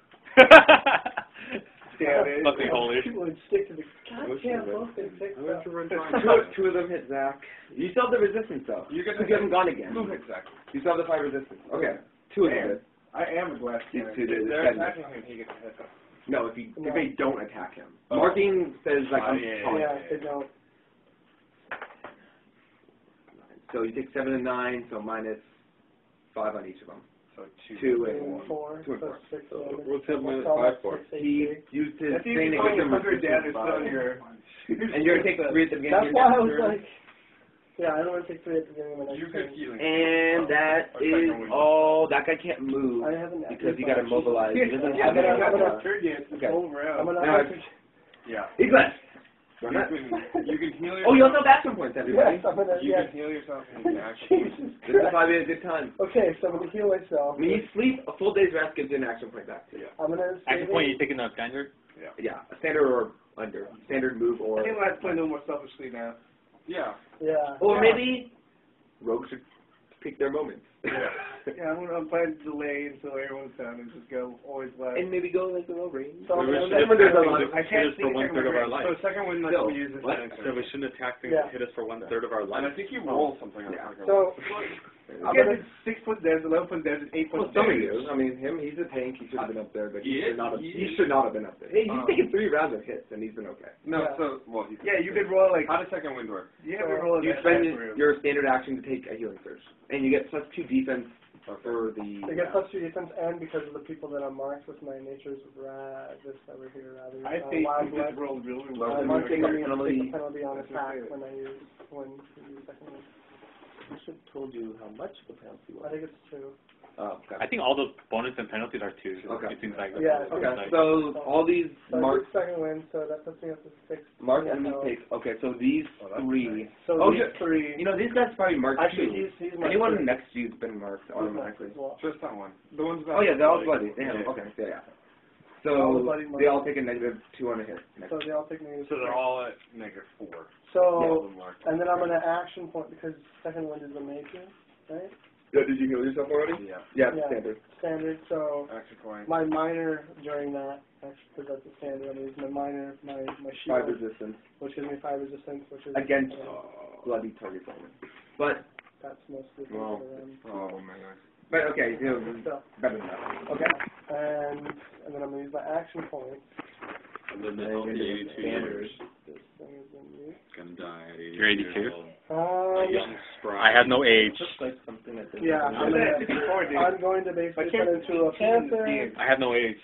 Damn it. Something holy. People would stick to the. God Wish damn, they would. both they I went up. to run two, time. two of them hit Zach. You still have the resistance though. You get Because you haven't gone again. Who hit Zach? You still have the five resistance. Okay, two of them. I am a glass These cannon. two did. If they're attacking him, he gets a hit. No, if you No. if they don't attack him. Oh. Marking says like Oh, I'm yeah, taunting. Yeah, they don't. So you take seven and nine, so minus five on each of them. So two. Two Two and and four. Two and so four. six So damage. what's that That's all five for? six, eight, He used his That's thing to get him 100 damage resistance on five. And you're gonna take three at the beginning That's of why I was turn. like, yeah, I don't want to take three at the beginning of my next You turn. healing. And that Or is second one. all. That guy can't move I haven't. because he got immobilized. He doesn't have but any I'm not other- gonna turn yet. It's Okay. over I'm out. gonna. It's- Yeah. He's left. You can, you can heal yourself. Oh, you also have action points, everybody. Yes, I'm gonna. You Yes. can heal yourself and action. Jesus This is probably a good time. Okay, so I'm gonna heal myself. When you sleep, a full day's rest gives you an action point back to you. I'm gonna. Action point, it. you taking a standard? Yeah, Yeah, a standard or under. Standard move or. I think we'll have to play a little more selfishly now. Yeah. Yeah. Or Yeah. maybe rogues should pick their moments. Yeah, I'm gonna I'm planning to delay until everyone's done and just go always last. and maybe go like the low range. So I'm We gonna- should a attack lot things that I can't hit us for one third of our life. So second one, Still. like we use this What? next So we shouldn't attack things Yeah. that hit us for one third of our life. And I think you oh. roll something on Yeah. second So I'm gonna six foot damage, eleven foot damage, eight Well, foot some of damage. you. I mean, him, he's a tank. He should have been up there, but he, He should not have. He He should not have been up there. Hey, he's Um, taken three rounds of hits, and he's been okay. No, Yeah. so well, he's yeah, you did roll like how does second wind work? You have to roll You spend die your standard action to take a healing surge, and you get plus two defense for the. I get plus two defense, and because of the people that I'm marked with my nature's ra- this over here, rather I uh, think wild you just rolled really Well, Uh, then well. marking me take a to penalty. take penalty on attack when I use when you use second one. I should have told you how much the penalty was. I think it's two. Oh, okay. I think all the bonus and penalties are two. Okay. It seems like. Yeah, Okay, like- so all these So I marked, get second win, so that puts me up to six. marked and enemy no. takes. Okay, so these Oh, that's three. So Oh, these yeah. three. You know, these guys probably marked Actually, too. he's he's my Anyone three. next to you's been marked automatically. well. Just that one. The ones that Oh yeah, they're all bloody. Damn. Yeah. Okay. Yeah, yeah. All the So they all take a negative two on a hit. So they all take negative. So they're all at negative four. So and then I'm gonna action point because second one is a major, right? Yeah, did you heal yourself already? Yeah. Yeah, Yeah. standard. Standard. So Action point. my minor during that, actually, because that's a standard, I mean, using my minor, my my shield. Five resistance which gives me five resistance, which is against uh, bloody targets only. But that's mostly for Well, them. Oh my gosh. But okay, you know, So, better than that. Okay. and and then I'm gonna use my action point. And then the And healthy you're 82 standard. years. This thing is in use. Gonna die at 82 You're years 82? old. Um, A young spry. I have no age. Just like something that Yeah, I'm gonna, I'm going to basically turn into a panther. I have no age.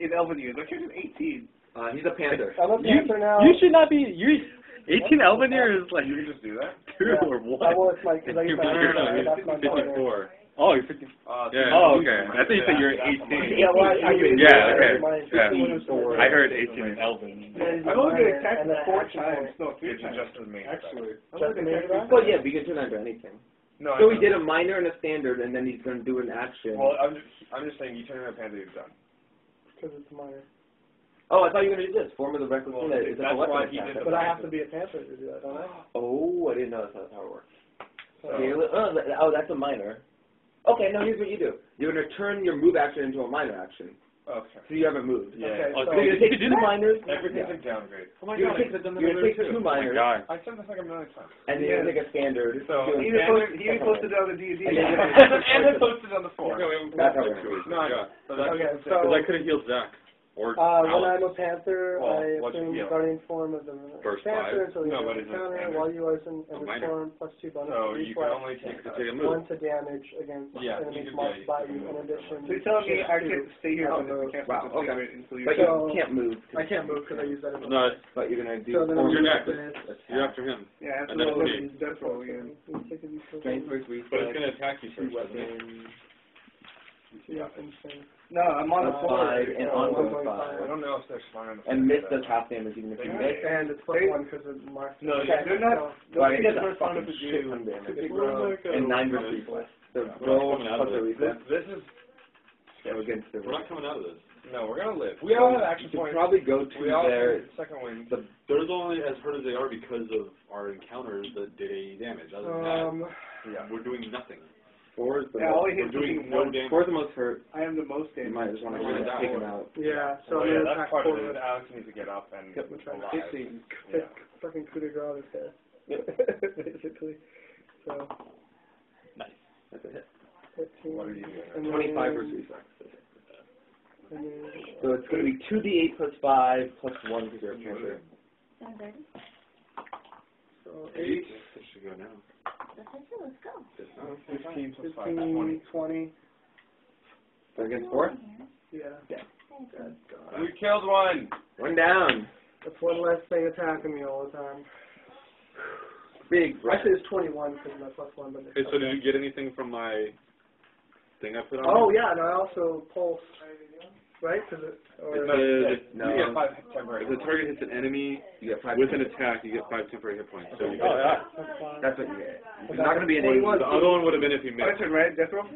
In Elven years, like you're 18. Uh, he's a panther. I'm a panther now. You should not be. You 18 Elvenir is like You can just do that. two Yeah. or what? I will, it's my, cause I You're used to you're have- not- that's my 54. Oh, you're 50. Uh, Yeah. Oh, okay. I thought you said you're 18. Yeah, well, I, I used Yeah, to- okay. Yeah. sister was born- I heard 18 in Elven. There's I've a only been minor attacked and four times. No, three times. Just as me. Actually. Just the major? Well, yeah, but you can turn that into anything. No. So he did a minor and a standard, and then he's going to do an action. Well, I'm just, I'm just saying, you turn into a panther, you're done. Because it's minor. oh, I thought you were going to do this. Form of the reckless Well, Unit. That's a why he attack? did But I have to be a panther to do that, don't I? Oh, I didn't know that's how it works. So- Okay, oh, that- oh, that's a minor. Okay, no, here's what you do. You're gonna turn your move action into a minor action. Okay. So you haven't moved. Okay, Oh, so you So you're gonna take two minors. Everything's yeah. a downgrade. Oh my You're god, gonna take, you're gonna take too. two Oh my minors, god. I said this like a million times. and then you're gonna take a standard. So, he even posted, he even posted it on the D and D. And then and then posted on the forum. No, it- That's how like it two weeks. No, I know. Yeah. So that's Okay, what so- Because I could have healed Zach. Or Uh, when I'm a panther, Well, I what's assume your heal? guardian form of the First panther five? until you No, no, a counter standard. while you are in A every minor. form plus two bonus So you can only take To take a one to damage against Yeah, you enemies could- marked yeah, by you you in move. addition. So you're telling me I can't stay here on this? I can't wow, stay okay. until you. But So- you can't move. I can't move because I use that as a No, But you're gonna do. So then four I'm You're gonna next. do this. you're after him. Yeah, I have to And then roll it's me. death roll again. Strength versus reflex. But it's gonna attack you first. doesn't it? Weapon. Yeah, insane. No, I'm on the Plus floor. five and on one point five. I don't know if they're fine. And miss does half damage even if you miss. And it's one because of marks. No, Okay, they're not. so- Well, Nobody he gets a first round fucking if shit it's ton of damage. Big Where's roll. my? And nine versus reflex. So We're not roll coming out of plus a this. This, reflex. this is. Go against the We're not coming out of this. No, we're gonna live. We all have action You should points. probably go to We all their. have second wind. The, They're only as hurt as they are because of our encounters that did a damage. Other than Um, Yeah. that, we're doing nothing. Four is the Yeah, all most. he We're hits doing no one. damage. Four is the most hurt. I am the most You damage. might just want to We're gonna take him out. yeah, so Oh, I'm yeah, gonna that's attack part of forward. it. Alex needs to get up and Yep, we're trying to alive. Fifteen. Yeah. Fucking coup de grace this guy. Basically. So, That's a hit. 15. What are you doing? and then- Twenty-five versus reflex. and then- So it's gonna be two d eight plus five plus one because you're a panther. Seven thirty. So, eight, This should go now. Let's let's go. Fifteen plus five, twenty. 20. So against four. Yeah. Thank you. We killed one. One down. That's one less thing attacking me all the time. Big. breath. Actually, it's 21 because my plus one, but Okay, so did you get anything from my thing I put on? Oh, yeah, and I also pulse, right? Cause it, or, It says No. You get five temporary. if the target hits an enemy You get five. with an attack, you get five temporary hit points. So you oh, get Oh, yeah. that's fine. That's what you get. It's not gonna be an eight. The other one would have been if you My missed. turn, right? Death roll?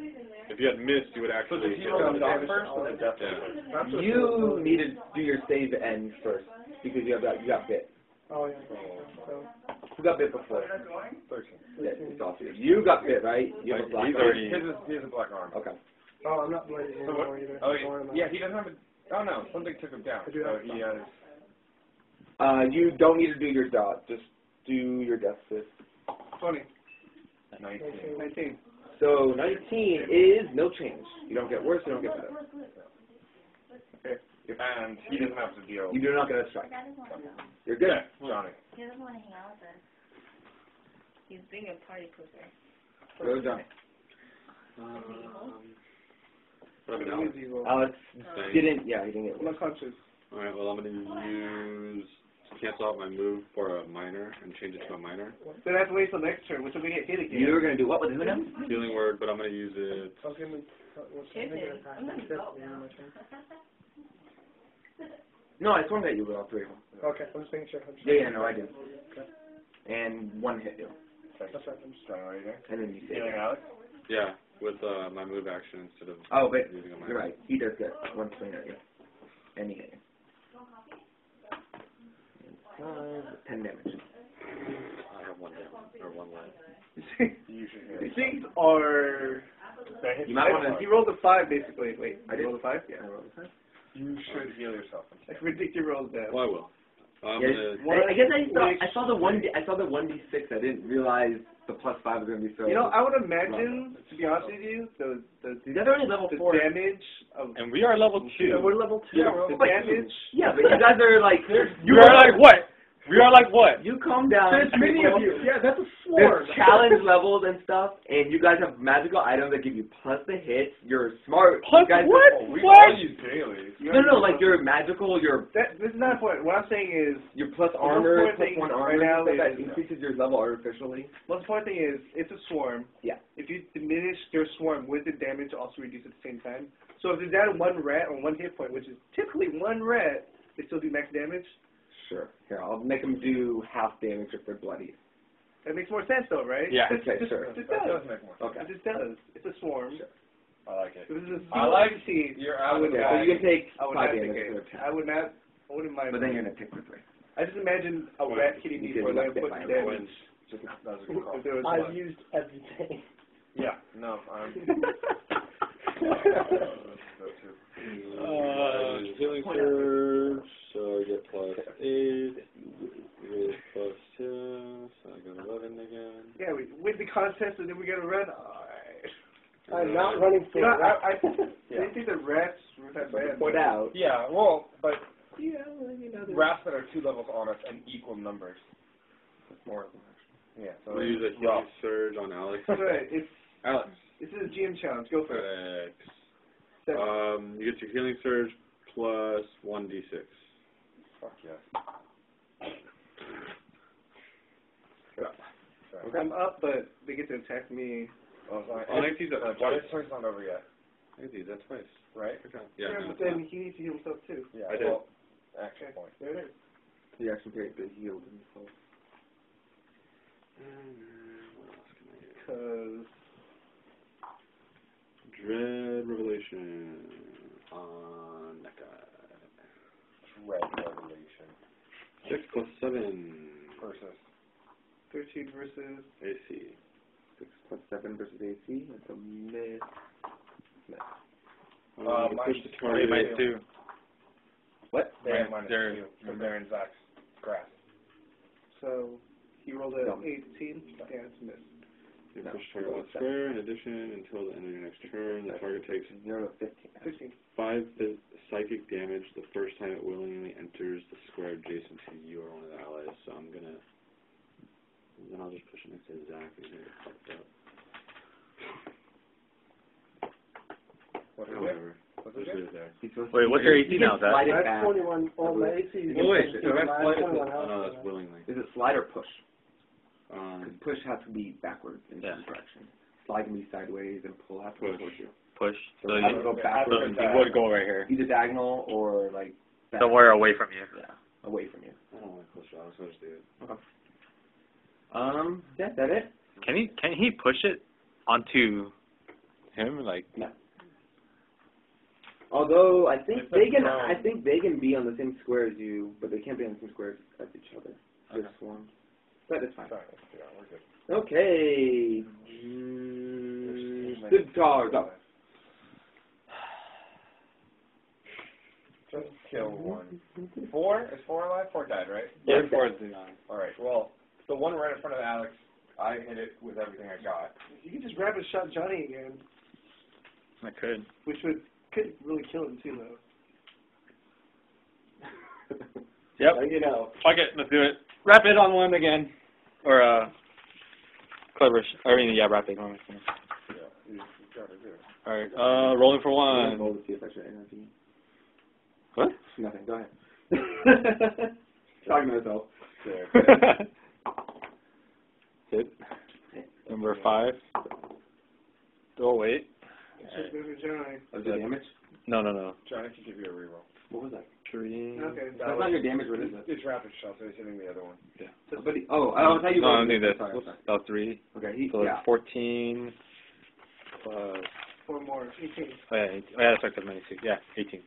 If you had missed, you would actually. does he get roll the the damage. first or the death Yeah. first? You need to do your save end first because you have that. You got bit. Oh, yeah. So, Who got bit before? Thirteen. Yeah, it's all you. You got bit, right? You have a black. He's arm. already- His is, he has a black arm. Okay. Oh, I'm not bladed So anymore either. Oh, Don't worry about yeah, he doesn't have a. Oh no, something took him down. I do So he has. Uh, you don't need to do your dot. Just do your death fist. Twenty. Nineteen. Nineteen. So 19 is no change. You don't get worse. You don't get better. Okay. And he doesn't have to deal. You do not get a strike. That is one though. You're good. Yeah, Johnny. He doesn't want to hang out with us. He's being a party pooper. Go John. Um, what about Alex? Alex Thanks. didn't. Yeah, he didn't get I'm worse. unconscious. Alright, well I'm gonna use to cancel out my move for a minor and change it to a minor. Then I have to wait till next turn, which will we get hit again. You were gonna do what with him again? Healing word, but I'm gonna use it. I'll give him a, what's the Should thing be. attack? I'm gonna go yeah, now. my turn. No, I swung at you with all three of them. Okay, I'm just making sure. I'm just Yeah, yeah, no, I did. And one hit you, That's right. I'm just trying to write there. and then you saved. Healing. Alex. Yeah, with uh, my move action instead of Oh, but using a minor. you're right. He does get one swing at you, and he hit you. Five, ten damage. I have one down or one left. You should heal. These things are. You might wanna- He rolled a five, basically. Wait, I I did. rolled a five? Yeah, I rolled a five. You should heal yourself. I predict your rolls down. Well, I will. I'm Yeah. I, I guess I saw I saw the one D, I saw the one d six. I didn't realize the plus five was gonna be so. You know, I would imagine, to be honest with you, the the, the guys are only level the four. damage of And we are level Yeah, two. we're level two. Yeah, the but- damage. Yeah, but you guys are like You are like what? We are like what? You calm down. There's many of you. Yeah, that's a swarm. There's challenge levels and stuff, and you guys have magical items that give you plus the hits. You're smart. Plus you guys what? Oh, we What? all use daily. You No, no, know, like you're magical. Your That, this is not important. What I'm saying is, your plus armor, important plus thing one right armor, now and stuff that is- increases your level artificially. most important thing is, it's a swarm. Yeah. If you diminish their swarm with the damage, also reduce at the same time. So if they're down one rat on one hit point, which is typically one rat, they still do max damage. Sure. Here, I'll make them do half damage if they're bloody. That makes more sense, though, right? Yeah. Just, Okay, just, sure. It just does. does make more sense. Okay. It just does. It's a swarm. Sure. I like it. If this is a I like team, You're I would of Okay, so you can take I would five damage for attack. I would not. I wouldn't mind. But then you're gonna take for three. I just imagine a rat hitting me Because for you got like bit what by a damage. Just not. That was a good call. If there was I've one. used everything. Yeah, no, I'm. Uh, healing surge, so I get plus eight, you get plus two, so I got eleven again. Yeah, we win the contest and then we get a run. Alright. I'm not running for You know, it. I, I, Yeah. they think the rats were that bad. Point out. Yeah, well, but Yeah, well, you know, they're- rats that are two levels on us and equal numbers. More of them. Yeah, so. We'll use a healing surge on Alex. That's right. It's Alex. this is a GM challenge. Go for it. Alex. Um, you get your healing surge plus one d six. Fuck yes. Okay. I'm up, but they get to attack me. Oh, sorry. Oh, next he's up Uh, twice. Johnny's turn's not over yet, I did that twice. right? Okay. Yeah. no, but then he needs to heal himself too. Yeah. I did. Well, action point. There it is. He actually created the healed himself. What else can I use? Cause Dread Revelation on NECA. Red Revelation Six plus seven versus. 13 versus. AC. Six plus seven versus AC. That's a miss. Um, Uh, push minus the two. target. minus two. What? They have Minus minus zero. two, because they're in Zach's grass. So he rolled a No. 18. Yeah, it's a miss. You No. push target one square. In addition, until the end of your next turn, the target takes Zero to fifteen. 15. five psychic damage the first time it willingly enters the square adjacent to you or one of the allies. So I'm gonna. Then I'll just push it next to Zach and get it fucked up. What is it? What's Just leave it there. Wait, what's your AC can now, Zach? slide it That's back. 21. Oh, my AC is Well, wait, so that's last slide or 21 push? health. Oh, no, that's willingly. Is it slide or push? Um, push has to be backwards in Yeah. some direction. Slide can be sideways and pull out. push. Push. So So it has you, to go so backwards. you would go right here. Either diagonal or like. back. Somewhere away from you. Yeah, away from you. I don't want to push Alex. I'll just do it. Um, yeah, that it? Can he can he push it onto him like No. Although I think It's they a can, drone. I think they can be on the same square as you, but they can't be on the same square as each other. This one, but it's fine. Sorry, yeah, we're good. Okay. Sigtar, go. Just kill one. Four? Is four alive? Four died, right? Yeah, Okay. four is on. Alright, well, the one right in front of Alex, I hit it with everything I got. You can just rapid shot Johnny again, I could. which would could really kill him too, though. Yep. you know. Fuck it, let's do it. Rapid on one again. Or uh clever sh- I mean yeah, rapid on one. Yeah, you, you gotta do it. Alright, uh rolling for one. roll to see if I should intervene. What? Nothing. Go ahead. Talking to myself. Hit. Number five. Oh wait. Check this for Johnny. Of the damage. No no no. Johnny can give you a reroll. What was that? Three. Okay. That's not your damage. What is it? It's rapid shot, so he's hitting the other one. Yeah. But he, oh, I was how you No, I rolled need it. this. Sorry, sorry. that three. Okay. He, So yeah. it's fourteen plus Four more. 18 oh yeah, 18. oh yeah, that's right, that's minus two. Yeah, eighteen.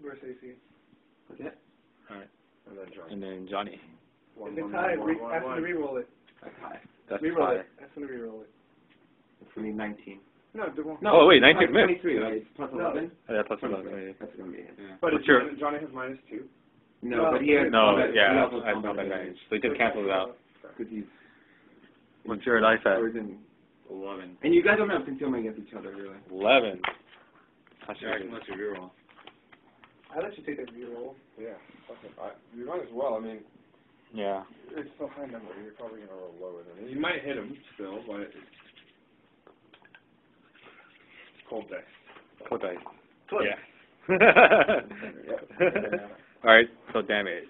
versus AC. Okay. And then Johnny. And then Johnny. One, If it's one, high, one, re- one, ask him one. to re-roll it. That's high. That's Re-roll high. it. Ask him to re-roll it. It's gonna 19. No, the one. No. Oh, wait, it's 19 like missed. 23, right? It's 11. Oh, yeah, plus eleven. Yeah. That's gonna be it. Yeah. But What's it's your- Johnny has minus two. No, No, but he has No, combat- he yeah, also has I combat combat advantage. advantage. So he can cancel it out. Because he's. What's your life at? or he's in- Eleven. And you guys don't have concealment against each other, really. Eleven. That's Yeah, I really can let you reroll. I'll let you take that re-roll. Yeah. Okay. I, you might as well. I mean, Yeah. it's so high number. You're probably gonna roll lower than it. You might hit him still, but it's cold dice. Cold dice. Close. Yeah. All right. So damage.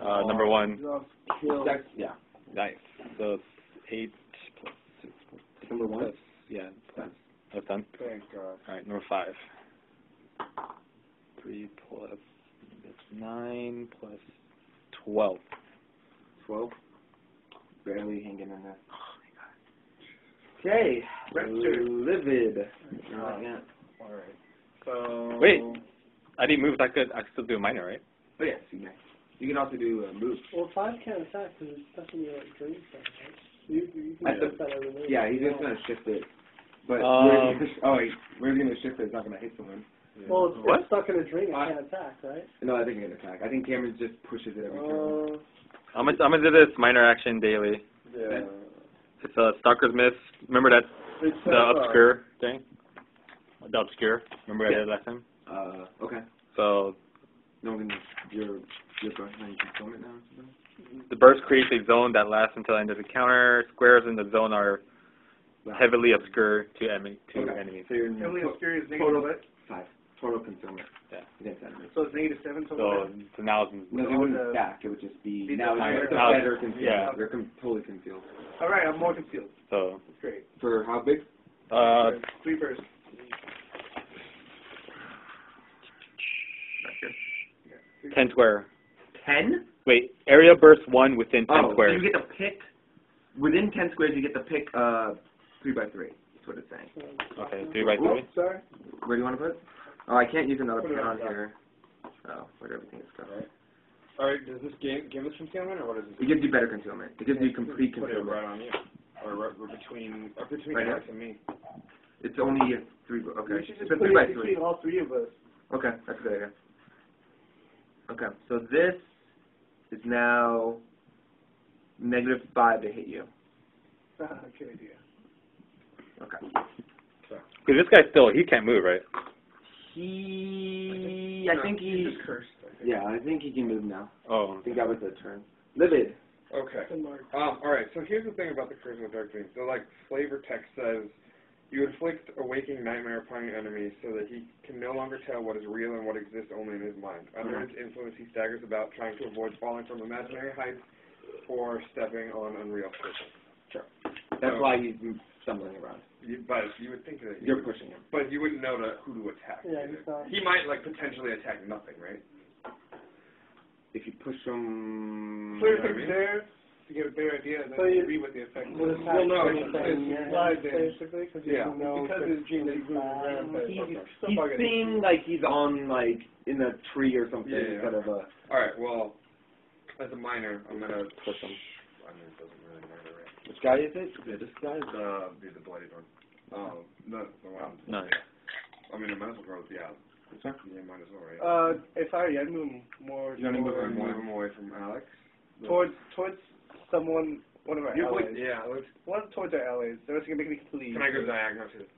Uh, number one. Kill. Yeah. Nice. So it's eight plus six plus Number one. plus yeah. Plus, that's done. Thank God. All right. Number five. Three plus that's nine plus twelve. 12. Barely hanging in there. Okay. Raptor. Livid. Uh, yeah. All right. So Wait. I didn't move. I could. I could still do a minor, right? Oh, yes, you may. You can also do a move. Well, five can't attack because it's stuff in your like dream stuff, right? You, you can At use the- that as a. Yeah, he's just gonna shift it But Um, where's he gonna oh wait, where's he gonna shift it? It's not gonna hit someone. Well, it's, What? it's stuck in a ring. It can't attack, right? No, I think he can attack. I think Cameron just pushes it every turn. Uh, I'm gonna I'm gonna do this minor action daily. Yeah. It's a Stalker's Myth. Remember that It's, the uh, obscure thing? The obscure. Remember I did it last time? Uh, okay. So No one can. You're you're. You can film it now. the burst creates a zone that lasts until the end of the counter. Squares in the zone are heavily obscure to enemy to Okay. enemies. So you're Emily to- Obscure is total negative five. Total concealment. Yeah. Against enemies. So it's negative seven total. So damage? so now it's No, they Oh, wouldn't stack. It would just be be now. the It's higher- now now- better concealed. yeah. They're com- totally concealed. All right, I'm more concealed. so That's great. For how big? uh Three bursts. ten square. Ten. Wait, area burst one within ten Oh, so squares. you get to pick within ten squares. You get to pick uh three by three. That's what it's saying. Okay, three by three. oops, sorry. Where do you want to put? it? Oh, I can't use another Put it pen on on top. here. Oh, where everything is going. Alright, does this game give us concealment, or what does It it gives you better concealment. It gives you complete Put it concealment. right on you. Or right, right between, or between Right Alex and me. It's only a three. Okay, We should it's just a put three by it three. between all three of us. Okay, that's a good idea. Okay, so this is now negative five to hit you. Ah, good idea. Okay. Because this guy still he can't move, right? He, I think He he. just cursed. I think. Yeah, I think he can move now. Oh. I think that was the turn. Livid. Okay. Um, alright, so here's the thing about the Charisma of Dark Dream. So, like, flavor text says, you inflict a waking nightmare upon your enemy so that he can no longer tell what is real and what exists only in his mind. Under Mhm. its influence, he staggers about, trying to avoid falling from imaginary heights or stepping on unreal surfaces. That's So- why he's stumbling around. You, but you would think that You're pushing him. But you wouldn't know to, who to attack. Yeah, he's not. He might, like, potentially attack nothing, right? If you push him. Clear what I things there to get a better idea, and then So you- read what the effect Would is. attack Well, no, anything it's- in your it's hand, live damage. basically, because you Yeah. can know Because the it's gene it's is moving fine. around, but- He's, okay. he's seeing like he's on like in a tree or something Yeah, yeah. instead of a Alright, well, as a minor, I'm gonna push him. I mean, it doesn't really matter, right? Which guy is it? Yeah, this guy's uh, be the bloody one. Oh, no, the one. No. I mean, I might as well go with yeah. This one? Yeah, might as well, right? Uh, if I were I'd move more You wanna move more Or move him away from Alex. towards towards someone, one of our You allies. would, yeah. Let's, One towards our allies. The rest can make me completely. can I go diagonal too?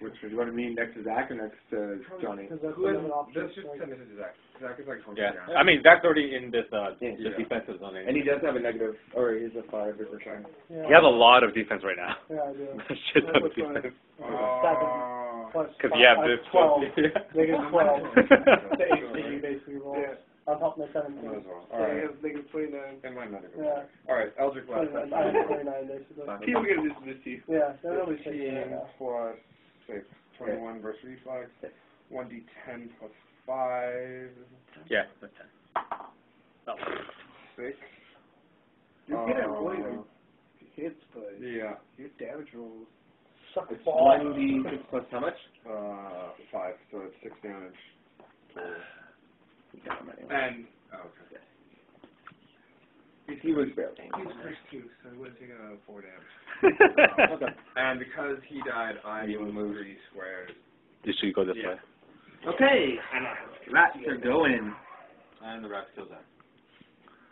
Which one? Do you want to mean next to Zach or next to Johnny? Because that's Who is? another option. Let's just send this to Zach. Zach is like twenty Yeah. down. I mean Zach's already in this uh Yeah. this defensive zone. And he does have a negative, or he's a five or something. Yeah, He has a lot of defense right now. yeah, I do. Shit ton of defense. Because five- you have uh, this. Twelve. Yeah. Negative twelve. Yeah. The AC you basically roll. Yeah. On top of my Might seventeen. as well. So he Alright. has negative twenty-nine. It might not even. Yeah. Alright, Eldritch Blast. Twenty-nine. I have twenty-nine basically. People get this this to you. Yeah, that really takes Fifteen it out. plus six. Twenty-one versus reflex. One d ten plus five. Yeah, ten. Oh. Six. You're good at Uh, rolling them hits, but Yeah. your damage rolls. Suck It's ball. one d six plus how much? Uh, five. So it's six damage. He got him anyway. And oh, okay. He was barely. He was first two, so he would have taken uh, four damage. okay. And because he died, I You move move. three squares. You should go this Yeah. way. Okay, And rats are going. And the rats kill Zach.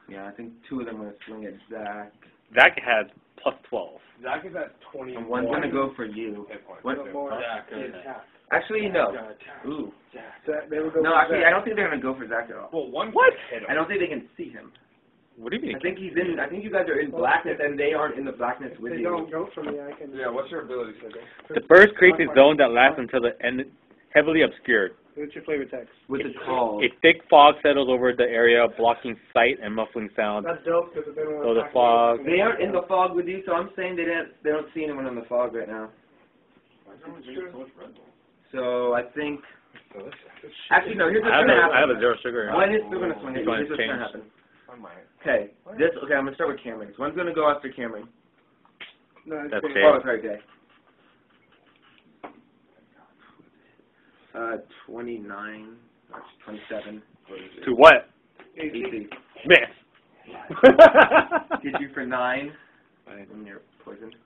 Yeah, I think two of them are gonna swing at Zach, Zach has plus twelve. Zach is at twenty. and one's gonna go for you. What? More. Zach, He uh, attacked. Actually, no. Gonna attack. Ooh. That, they go No, actually, that. I don't think they're gonna go for Zach at all. Well, one What? hit him. I don't think they can see him. What do you mean? I think he's in. I think you guys are in blackness, and they aren't in the blackness If with they you. don't go for me, I can. Yeah, what's your ability, Sidney? The first creates a zone that lasts until the end, heavily obscured. What's your flavor text? With the call. A thick fog settles over the area, blocking sight and muffling sound. That's dope because they don't So the fog- They aren't in the fog with you, so I'm saying they don't. They don't see anyone in the fog right now. So I think. Oh, Actually, no. Here's what's I have, gonna a, happen. I have a zero sugar. One is still gonna swing at This Here's what's gonna happen. I might. Okay. This. Okay. I'm gonna start with Cameron. 'cause One's gonna go after Cameron. No, it's That's good. okay. Oh, sorry, Day. Uh, 29. That's 27. To what? AC. Miss. Did you for 9. And you're poisoned.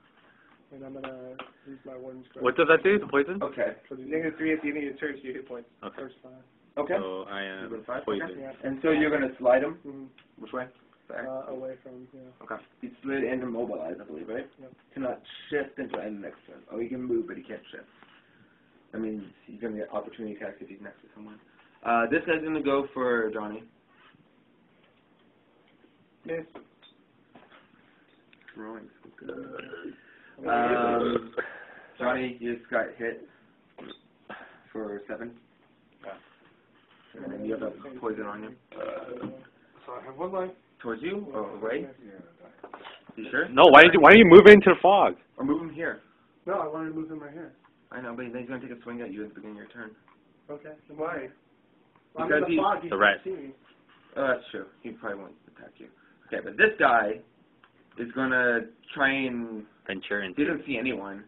and I'm gonna use my warden square. What does that do? The poison? Okay. So the Negative three at the end of your turn to your hit points. Okay. first five. Okay. So I am Number five, poisoned. Yeah. And so you're gonna slide him? hmm Which way? Back. Uh, away from, yeah. Okay. He's slid and immobilized, I believe, right? Yep. Cannot shift until end of next turn. Oh, he can move, but he can't shift. That means he's gonna get opportunity attacks if he's next to someone. Uh, this guy's gonna go for Johnny. Miss. Throwing so good. Um, Johnny, you just got hit for seven. And then you have a poison on you. Uh, so I have one life. Towards you? Oh, or away? You sure? No, why did you, why don't you move into the fog? Or move him here. No, I wanted to move him right here. I know, but then he's gonna take a swing at you at the beginning of your turn. Okay. Why? I'm Because in the he- fog, he The can't see me. Oh, that's true. He probably won't attack you. Okay, but this guy is gonna try and Venture into... he into. doesn't see anyone.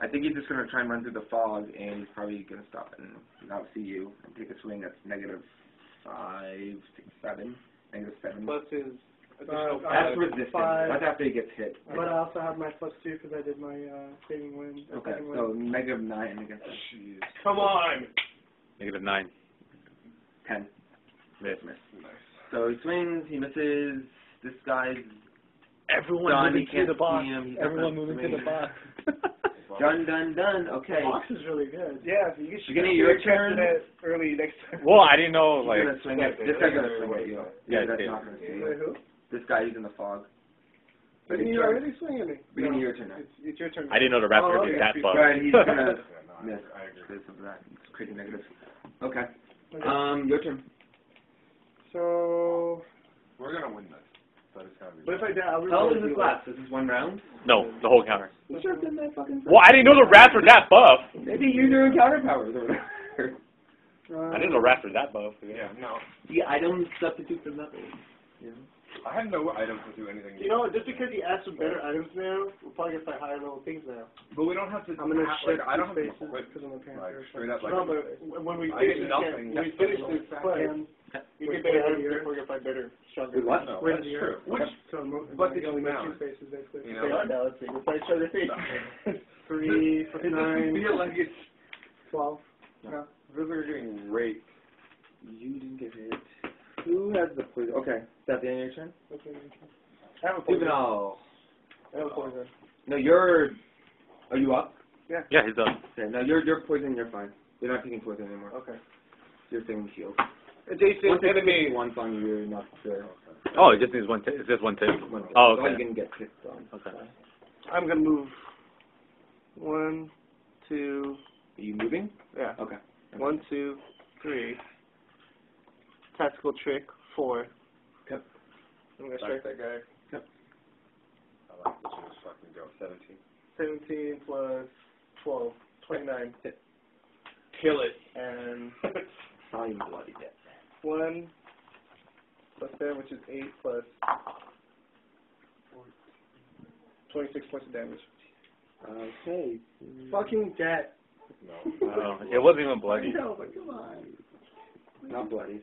I think he's just gonna try and run through the fog, and he's probably gonna stop and not see you and take a swing that's negative five, six, seven, negative seven. Plus his additional Uh, five. That's resistance. five. That's after he gets hit. But I also have my plus two because I did my uh, saving wind. Okay, second so wind. negative nine against that. Come on. Negative nine. ten. Miss. Miss. So he swings, he misses. This guy's Everyone done. moving He to can't the box. him. Everyone not moving to the swinging. box. Done, done, done. Okay. The box is really good. Yeah, so you can shoot Beginning of your your turn. it early next turn. well, I didn't know, He's like, gonna swing at, this guy's gonna swing at you. Yeah, Yeah, that's not gonna see Wait, you. who? This guy, he's in the fog. Didn't you already swing at me? Beginning of your turn. It's, it's your turn. I didn't know the raptor Oh, did that far. Right, he's gonna Yeah, miss. no, I, I agree. Because of that. It's creating negative. Okay. Okay. Um, your turn. So, We're gonna win this. That is how we. but if I die, I'll How long reroll does this the last? This is one round? No, the whole counter. You sure did that fucking Well, I didn't know the rats were that buff. Maybe use your counter powers or whatever. Uh, I didn't know rats were that buff. Yeah, no. The item substitute for nothing. Yeah. I have no items to do anything. You know, what, just because you add some better items now, we'll probably get some higher level things now. But we don't have to. I'm gonna have, like, I don't have to spaces quit. because I'm a Like panther. straight up, like. no, but when we I finish, get this, nothing. when we finish this plan, we get better items before we get find better, stronger. Wait, what? No, Wait that's a true. Which, So mo- But we it's only make now. two spaces basically. You know? They are now. Let's see. We'll play each other face. Three, nine, feel like it's. twelve. No. It feels like we're getting raped. You didn't get hit. Who has the poison? Okay, is that the end of your turn? Okay. I have a poison. Juvenile. I have a oh. poison. No, you're. Are you up? Yeah, Yeah, he's done. Okay, no, you're you're poison. You're fine. You're not taking poison anymore. Okay. You're taking shield. Adjacent Once enemy. enemy once on you, you're not sure. Oh, it just needs one tick. It's just one tick. One- Oh, All you okay. can get kicked on. Okay. I'm gonna move. One, two, Are you moving? yeah. Okay. One, two, three. Tactical trick, four. Yep. I'm gonna strike that guy. Yep. I like this one. Fucking go. Seventeen. 17 plus 12. 29. Kill it. And Saw you bloody dead. 1 plus 10, which is 8 plus 26 points of damage. Okay. Fucking dead. No, it wasn't even bloody. No, but come on. Not bloody.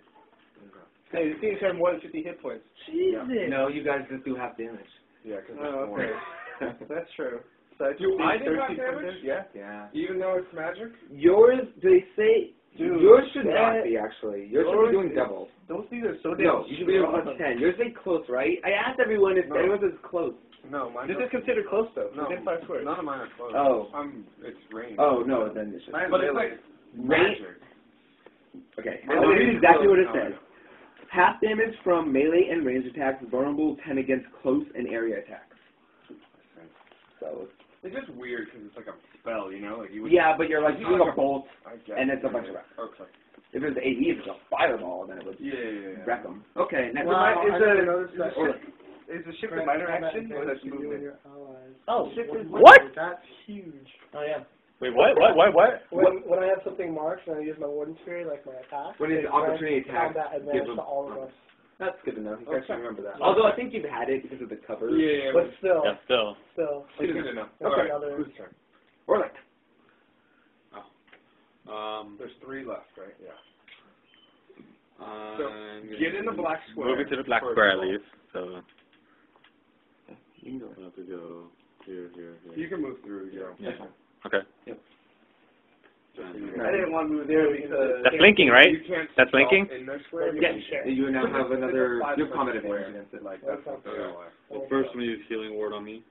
Hey, these things have more than 50 hit points. Jesus. No, you guys just do half damage. Yeah, because Oh, more. okay. That's true. So I Do I do half damage? Yeah. Yeah. Even though it's magic. Yours, they say, Dude, yours should that- not be actually. Yours should yours be doing is- double. Those things are so damn No, you should be doing plus ten. Yours say close, right? I asked everyone if No. anyone says close. No, mine. This is considered close though. no. Within five squares. None of mine are close. Oh. I'm. It's range. Oh no, then it should. But it's like Range. Okay, Mine I'll is read exactly what it close. says. Half damage from melee and range attacks, vulnerable 10 against close and area attacks. So, It's just weird because it's like a spell, you know? Like you would. yeah, but you're like It's doing not a like bolt, I and it. it's a bunch of rocks. Okay. If it was AE, if it's a fireball, then it would Yeah, yeah, yeah. wreck them. Okay, next Wow, Is I a- didn't notice that. Or, Is the shift a Grant minor action or advantage that's to you and movement? your oh, Shift is What? That's huge. oh yeah. Wait, what? What? What? What? When, when I have something marked and I use my warden spirit, like my attack, When it's it opportunity grants attack, combat advantage give to all of us. That's good to know. You guys should remember that. Yeah. Although I think you've had it because of the cover. Yeah, yeah. But still, Yeah, still. still. It's good to know. That's All right. another- Whose turn? Or like, Um, there's three left, right? Yeah. So Get in the black square. Moving to the black square at least. So you can go. we'll have to go. Here, here, here. You can move through, yeah. Yeah. Okay. Giant. I didn't want to move there because That's linking, right? You can't That's stop linking? In their square, you Yeah, can share. you now have another, you have combat five-foot advantage square. against. Like, That's that's not the Okay. Well, first I'm gonna use healing word on me.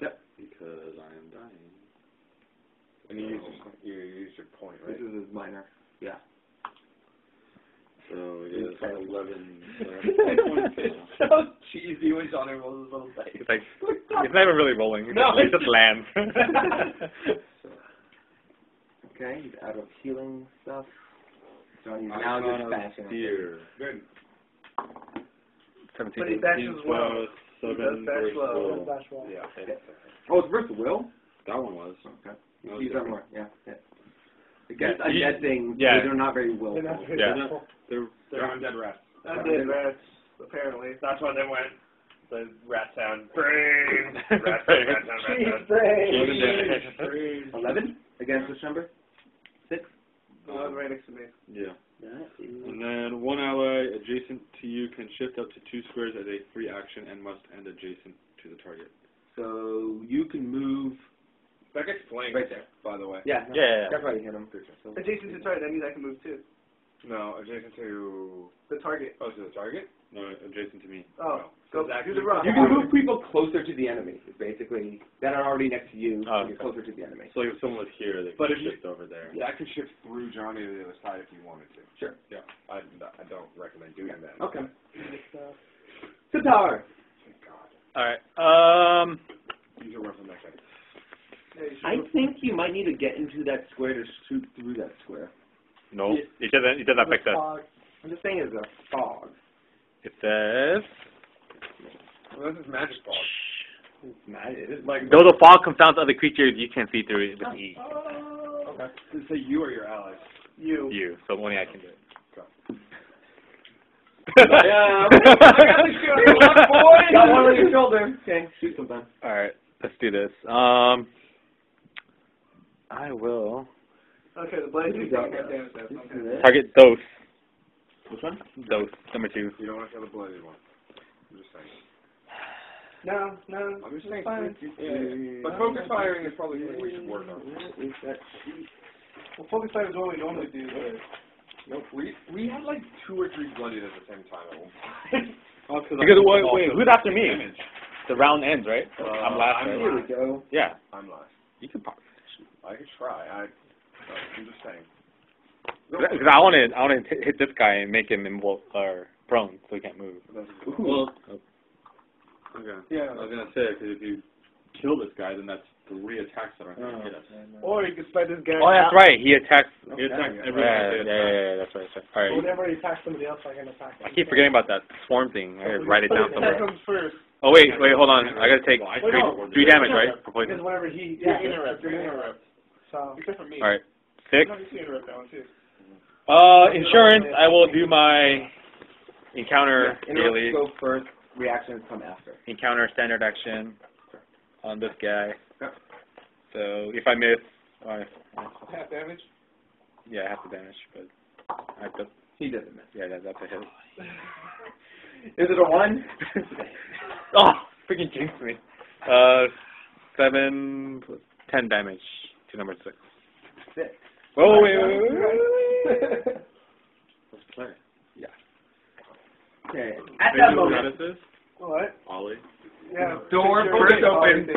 Yep. Because I am dying. And you use, your- you use your point, right? This right? is minor. Yeah. So yeah, it's like eleven. so cheesy when Johnny rolls his little dice. It's like it's not even really rolling. No. it just lands. Okay, he's out of healing stuff. So now just a bashing. Good. Seventeen. But he dashes well. He does Seven dash well. Will. Dash well. Yeah. Oh, it's versus Will? That one was. Okay. That was Use that different. more, yeah. yeah. Against Yeah, you- undead things, yeah. they're not very willful. They're not very Yeah. helpful. They're They're undead rats. I did rats, apparently. That's why they went the rat sound. Brain. Rat sound, rat sound, rat sound. brain. Eleven against this number? Six. The one right next to me. Yeah. And then one ally adjacent to you can shift up to two squares as a free action and must end adjacent to the target. so you can move That gets flanked, right there. by the way. Yeah, Yeah, yeah, yeah. that's why you hit him. So, Adjacent to target, that means I can move too. No, adjacent to, The target. oh, to the target? No, adjacent to me. Oh, go Does that do the keep- rock. you can move people closer to the enemy, basically, that are already next to you, Oh, to get closer to the enemy. So if someone was here, they But could if you- shift over there. Yeah, I could shift through Johnny to the other side if you wanted to. Sure. Yeah. I, I don't recommend doing that. Okay. It's, uh, Sitar! Thank God. All right. Um. Use your weapon next time. Yeah, you should I think you might need to get into that square to shoot through that square. No, it doesn't. It doesn't affect us. I'm just saying it's a fog. It says. Well, this is magic ball. It's mad. It is Like, Though the fog confounds other creatures, you can't see through it with E. okay. Does it say you or your allies? You. You, so only I can do it. Yeah, Got one on your shoulder. Okay, shoot sometime. All right, let's do this. Um, I will Okay, the blade This is is taking out. that damage. then. This Okay. is it. target dose. Which one? Dose number two. You don't want to kill the blooded one. I'm just saying. No, no. I'm just saying. fine. Yeah. But focus firing is probably something we should work on. Is Well, focus firing is what we normally do. But Nope. We we had like two or three bloodied at the same time at one point. Oh, cause Because I'm wait, wait, who's after me? damage. The round ends, right? Uh, I'm last. I'm right? Here we go. Yeah, I'm last. you can pop. I could try. I. I'm just saying. Because I want to, I want to hit this guy and make him immobile or prone, so he can't move. Well, okay. yeah. I was gonna say because if you kill this guy, then that's three attacks that aren't Oh. gonna hit us. Oh, or you can fight this guy. Oh, that's right. He attacks. He attacks Yeah, everyone. yeah, that yeah, yeah, yeah, that's right. That's right. All right. Whenever he attacks somebody else, I can attack him. I keep forgetting about that swarm thing. I gotta write it down That somewhere. comes first. Oh wait, wait, hold on. I gotta take Well, I three, can't three damage, right? For Because whenever he, You're yeah, interrupt. You're you're interrupt. So, Except for me. All right, six. No, you can interrupt that one too. Uh, insurance. I will do my encounter Interrupt daily. go first. Reactions come after. Encounter standard action on this guy. Yep. So if I miss, uh, Half damage. yeah, I have to damage, but I have to. He doesn't miss. Yeah, that, that's a hit. Is it a one? oh, freaking jinxed me. Uh, seven plus ten damage to number six. Six. Oh wait, wait, wait, wait, wait. Let's play. Yeah. Okay. At Maybe that moment, Genesis, What? Ollie. Yeah. door Sure, burst open,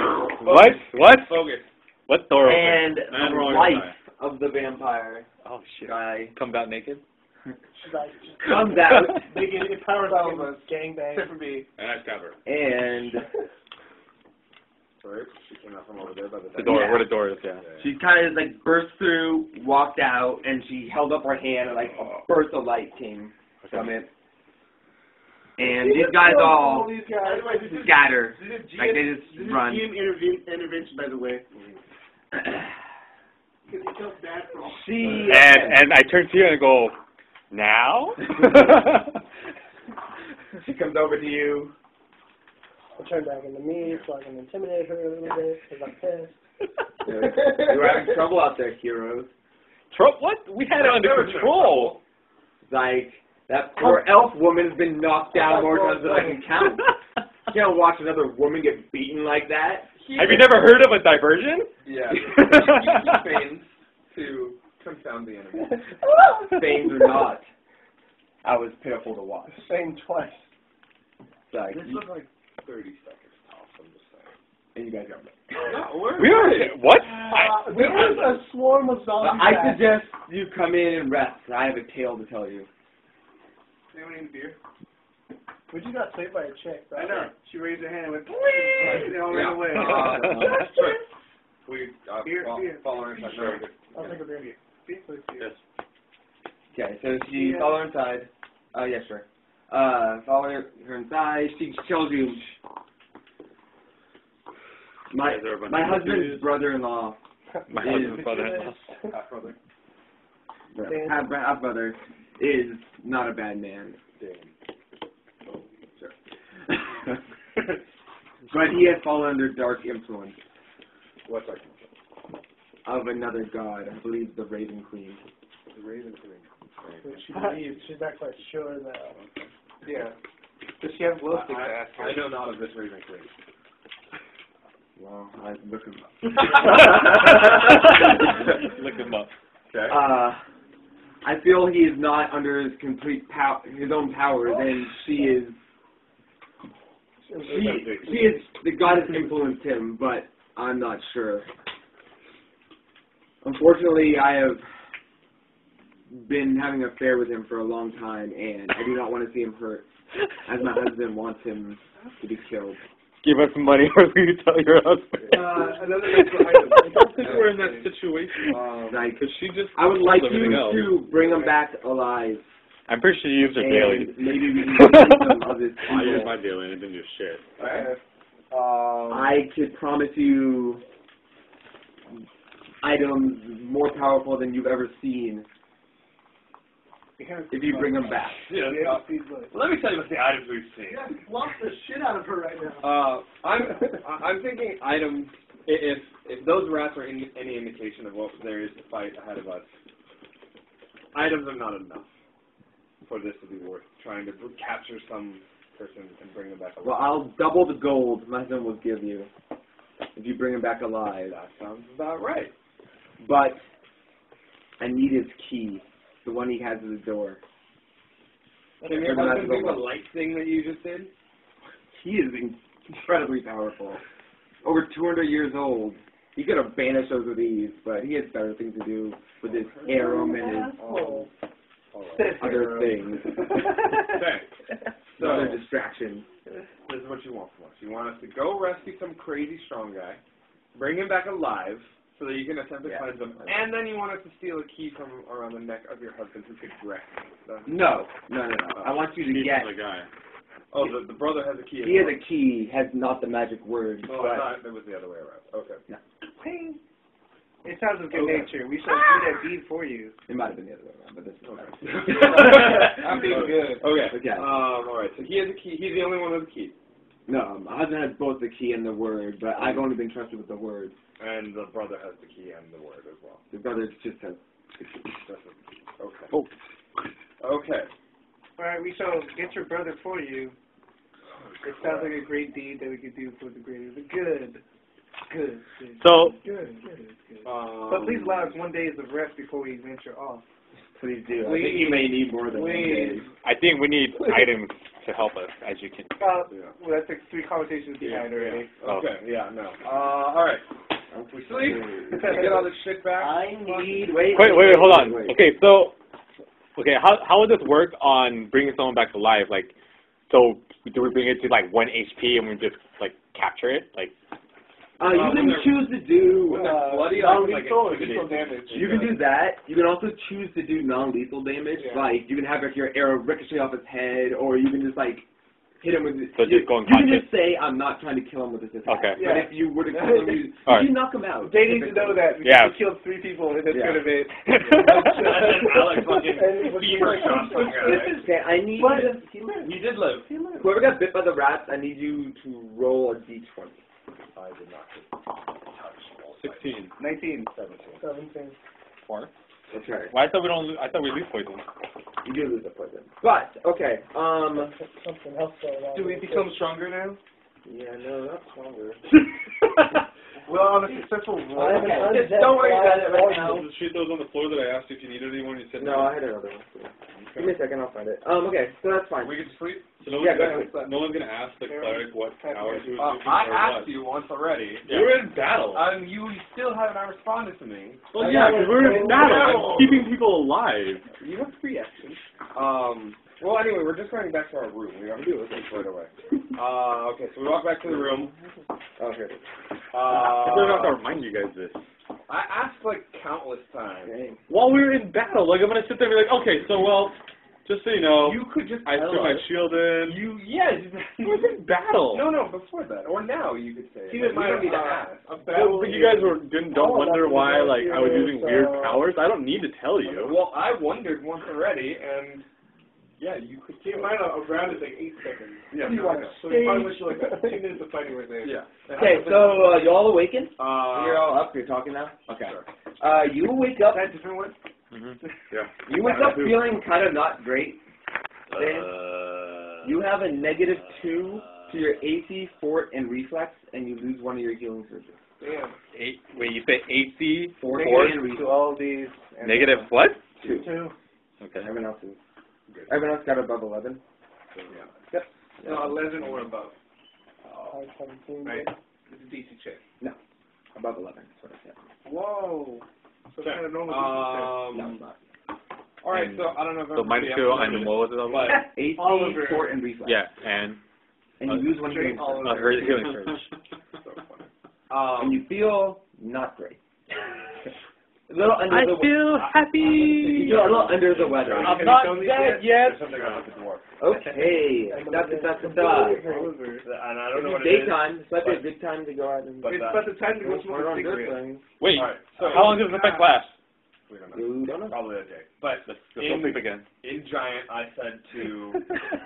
What? What? Focus. What door open? and the life of the vampire Oh shit. guy Comes out naked. She's like, comes out, big, it powers All up of us. gangbang. Except for me. And I stab her. and Sorry, she came out from over there by the. The door. Yeah. Where the door is? Yeah. she kind of like burst through, walked out, and she held up her hand, and like a burst of light came from it. And these guys all these guys. By this is- scatter. This is Like they GM, just this is run. GM interven- intervention, by the way. Mm-hmm. Because he felt bad for all. She uh, And and I turn to you and I go, now. she comes over to you. I'll turn back into me so I can intimidate her a little bit because I'm pissed. You're having trouble out there, heroes. Trump, what? We had it under control. Like that poor elf woman's been knocked down more times than I can count. You can't watch another woman get beaten like that. Have you never heard of a diversion? Yeah. he, he feigns to confound the enemy. Feigns or not, I was pitiful to watch. Same twice. Like, This you, was like 30 seconds tops, I'm just saying. and you guys got me. No, we're what? Uh, there was a swarm of zombies. I back. suggest you come in and rest. I have a tale to tell you. Anyone need a bear? We just got saved by a chick. I know. She raised her hand and went, please! They all ran Yeah. away. Uh, sure. We uh, Beer, fol- beer. follow our instructions. Very. I'll take a beer. Yes. Okay, so she Yeah. follow her inside. Uh, yeah, sure. Uh, follow her, her inside. She tells you, my Is there a bunch my husband's dudes? brother-in-law, My husband's brother-in-law. Half brother. Dan. half, half brother, is not a bad man. Damn. Oh, sure. but he has fallen under dark influence What's our of another god. I believe the Raven Queen. The Raven Queen. Which she believes. She's not quite sure that. Yeah. Does she have glow sticks? I, I asked her. I know not of this Raven Queen. Well, I look him up. Look him up. Okay. Uh, I feel he is not under his complete pow- his own powers, and she is. She, she is the god has influenced him, but I'm not sure. Unfortunately, I have been having an affair with him for a long time, and I do not want to see him hurt, as my husband wants him to be killed. Give us money or we tell your husband. Uh, another mental item. I don't think we're in that situation. Um, Like, Because she just. I would like you else. to bring him back alive, I'm pretty sure you used her daily. maybe we can get some of his I use my daily and it didn't do shit. okay. Um, I could promise you items more powerful than you've ever seen if you bring them back. yeah, let me tell you about the items we've seen. Yeah, lost the shit out of her right now. Uh, I'm I'm thinking items. If if those rats are in, any indication of what there is to fight ahead of us, items are not enough for this to be worth trying to capture some person and bring them back alive. Well, I'll double the gold my son will give you if you bring him back alive. that sounds about right. But I need his key, the one he has at the door. Can husband do the light thing that you just did? He is incredibly powerful. Over 200 years old. He could have banished us with ease, but he has better things to do with his harem and his Asshole. other things. So other distractions. this is what you want from us. You want us to go rescue some crazy strong guy, bring him back alive, so that you can attempt Yeah. cleanse him, and then you want us to steal a key from around the neck of your husband who could direct him. So- No, no, no, no. I want you to Keep get. the guy. Oh, the, the brother has a key. He has well. a key, has not the magic word, Oh, I thought it was the other way around. Okay. It sounds of good Okay. nature. We shall do that deed for you. it might have been the other way around. But this is okay. I'm being good. Okay. Okay. Um. All right. So he has a key. He's the only one with a key, No, my husband has both the key and the word, but I've only been trusted with the word. And the brother has the key and the word as well. The brother just has. Just a- okay. Oh. Okay. All right, we shall get your brother for you. It sounds like a great deed that we could do for the greater the good. Good. good So, good, good, good. Um, But please allow us one day of rest before we venture off. Please do. I think you may need more than one day. Please. I think we need items to help us, as you can. Uh, Yeah. well, that's like three conversations Yeah, behind already. Okay. Yeah. No. Uh. All right. We sleep. Get all this shit back. I need. Wait. Wait, wait, wait, hold on. wait. Okay, so, okay, how how would this work on bringing someone back to life? Like, so do we bring it to like one HP and we just like capture it? Like, Uh, you can choose to do. Uh, bloody, I can, like, non-lethal or intimidate lethal damage. You can do that. You can also choose to do non-lethal damage. Yeah. Like you can have like, your arrow ricochet off his head, or you can just like hit him with. So you, just go you can just say, "I'm not trying to kill him with this attack." Okay. But Yeah. if you were to kill him, you, All right. you knock him out. They need to know that because Yeah. we killed three people in this Yeah. good of it. Alex fucking And- fever shot. Okay, I need But- He did live. He lived. whoever got bit by the rats. I need you to roll a d20. I did not. sixteen. 19. Seventeen. Four. That's right. Well, I thought we don't. I thought we lose poison. You do lose a poison. But okay. Um. Something else. Do we become stronger now? Yeah, no, that's stronger. well, on a successful roll, I haven't just undead don't worry about it fly right now. The sheet that was on the floor that I asked if you needed anyone, you said No, I had another one. Give me a second, I'll find it. Um, okay, so that's fine. We can sleep. So no Yeah, one's, gonna, no one's gonna ask the cleric what powers he was Uh, using I or asked what. you once already. You were in battle. Um, you still haven't responded to me. Well, yeah, because we're in battle. I'm keeping people alive. You have three actions. Um. Well, anyway, we're just going back to our room. We gotta do this right away. Uh. Okay, so we walk back to the room. Okay. is. I Uh. don't have to remind you guys this. I asked like countless times. Dang. While we were in battle, like I'm gonna sit there and be like, okay, so well, just so you know, You could just. I threw my shield in. You yes. I was in battle. No, no, before that, or now you could say. it. Keep Like, we mind, don't need to uh, ask. a Well, but you guys were didn't don't all wonder why like I was using weird uh, powers. I don't need to tell you. Well, I wondered once already, and yeah, you could Keep in mind, a a round is like eight seconds. Yeah, You no, I like know. so you probably wish you like two minutes of fighting right there. Yeah. Okay, so uh, you all awaken? Uh, You're all up. You're talking now. Okay. Sure. Uh, you wake up. That different one? hmm Yeah. You wake up feeling kind of not great. Uh, You have a negative two to your AC, fort, and reflex, and you lose one of your healing surges. Damn. eight. Wait, you say AC Fort Fort and To all these. and- negative what? Two. Two. Okay. Everyone else is. Everyone else got above eleven. No, eleven or above. Five, seventeen. Right. It's a DC check. No. Above eleven. That's what I said. Whoa. So it's kind of normal. Um, No, it's not. all right, and so I don't know if So minus two and what was it? But AC, Oliver. fort, and reflex. Yeah, and And you use one of your Straight healing surges. uh, her healing surge. um, And you feel not great. a little under I the feel You happy. a little under the weather. I'm Can not show dead that? yet. There's something wrong with the dwarf. Okay. That's that's that's Oliver. And I don't know It's what it is. daytime. This might be a good time to go out and. But It's about the time to go Don't smoke a cigarette. things. Wait, All right, so how long does the effect last? we don't know. Don't know. Probably a day. But Let's, let's in, go sleep again. in Giant, I said to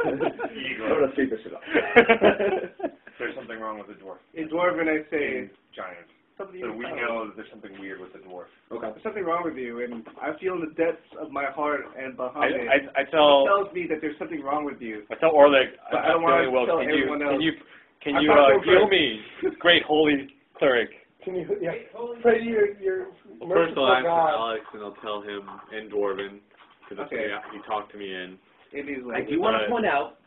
I'm Igor, gonna sleep this shit off. there's something wrong with the dwarf. In Dwarven, I say Giant. Something. So we know that there's something weird with the dwarf. Okay. There's something wrong with you, and I feel in the depths of my heart and I, behind it. I, I It tell tells me that there's something wrong with you. I tell Orlick But I I'm don't wanna well. tell Can you everyone can you can I'm you not uh, so heal great. me, great holy cleric? Can you? Yeah. Pray to your your Well, first merciful I'll answer God. Alex and I'll tell him in Dwarven because that's Okay. what he, he talked to me in. It is I do want to point out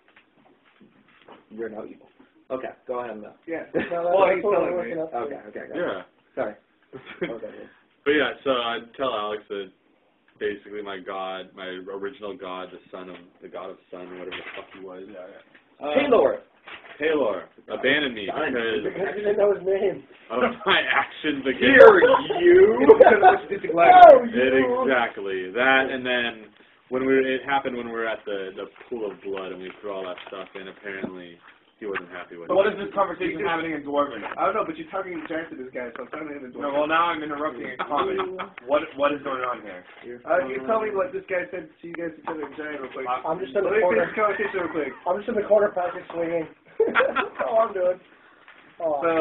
you're not evil. Okay, go ahead now. yeah. No, Well, he's telling me. working. Okay, okay, okay. Yeah. Sorry. Okay. But yeah, so I tell Alex that basically my god, my original god, the son of the god of sun, whatever the fuck he was. Yeah, yeah. Uh, Taylor. Taylor abandoned me Son. because Because you didn't know his name. of my actions against Here, you. Oh, It you. exactly that, and then when we were, it happened when we were at the the pool of blood and we threw all that stuff in. Apparently, he wasn't happy with it. what is this conversation happening in Dwarven? I don't know, but you're talking giant to this guy, so I'm talking to him in No, Dwarven. well now I'm interrupting a comment. What what is going on here? Uh, you tell me what this guy said to you guys each other in giant real quick. I'm just in Let the me finish corner. this conversation real quick. I'm just in the corner practice swinging. That's all I'm doing. Oh. So,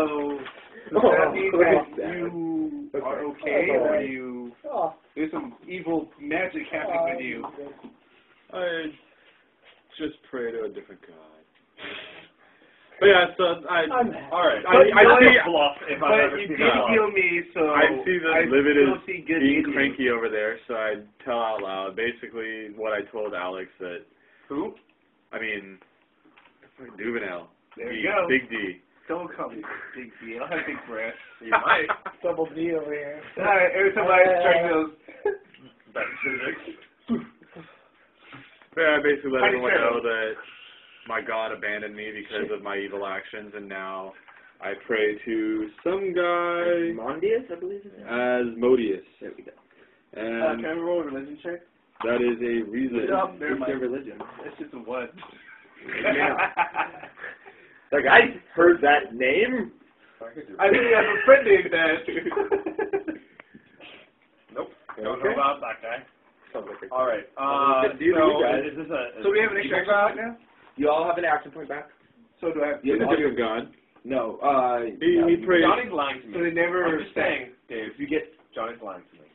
does Oh, that mean look that that. you Okay. are okay, Oh, or boy. you Oh. there's some evil magic happening with you? I just pray to a different god. But yeah, so I I'm All right. I, I But- see bluff if I've But ever you seen did a heal me, so I see that I Livid still is see good being in cranky over there, so I tell out loud basically what I told Alex that Who? I mean Duvenel. There D, you go. Big D. Don't call me big deal. I have big breath. You might. Double D over here. Alright, every time I strike uh, those, That's physics. But yeah, I basically let How do you everyone know that my God abandoned me because of my evil actions, and now I pray to some guy Mondius, I believe. his name. as Modius, There we go. uh, and can I roll a religion check? that is a reason. Yeah. Never What's their religion? It's just a what? Like I heard that name. I really have a friend named that. Nope. Don't Okay. know about that guy. Like All right. Uh, so is this a? so we have an extra evil action god? point now? You all have an action point back. So do I have Yeah, He's a all different God. No. Uh. He, no, he prays. Johnny's lying to me. So they never I'm just saying, Dave. You get Johnny's lying to me.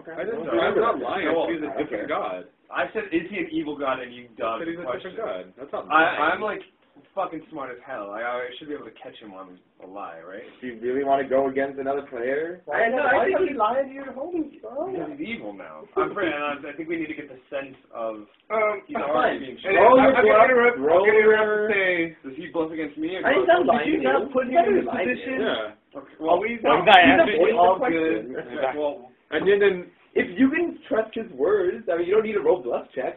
Okay. I didn't, Well, I'm not lying. that. I said he's a Okay. different God. I said, is he an evil god? And you I dug said the a question. different God. That's not I. I'm like fucking smart as hell. I, I should be able to catch him on a lie, right? Do you really want to go against another player? Why, no, why I think he you lying to your homies, bro? Because he's evil now. I'm pretty, and I think we need to get the sense of Um, he's Fine. already being Hey, Roll shot. your I'm gonna bluff, interrupt. I'm roll gonna interrupt your- and say, Does he bluff against me? Or I do ain't done bluff lying did you not put him in this lied to you. position? Yeah. Okay, well, we Well, not- he's not he's not answering voicing all good. well, And then, then If you can trust his words, I mean, you don't need a roll bluff check.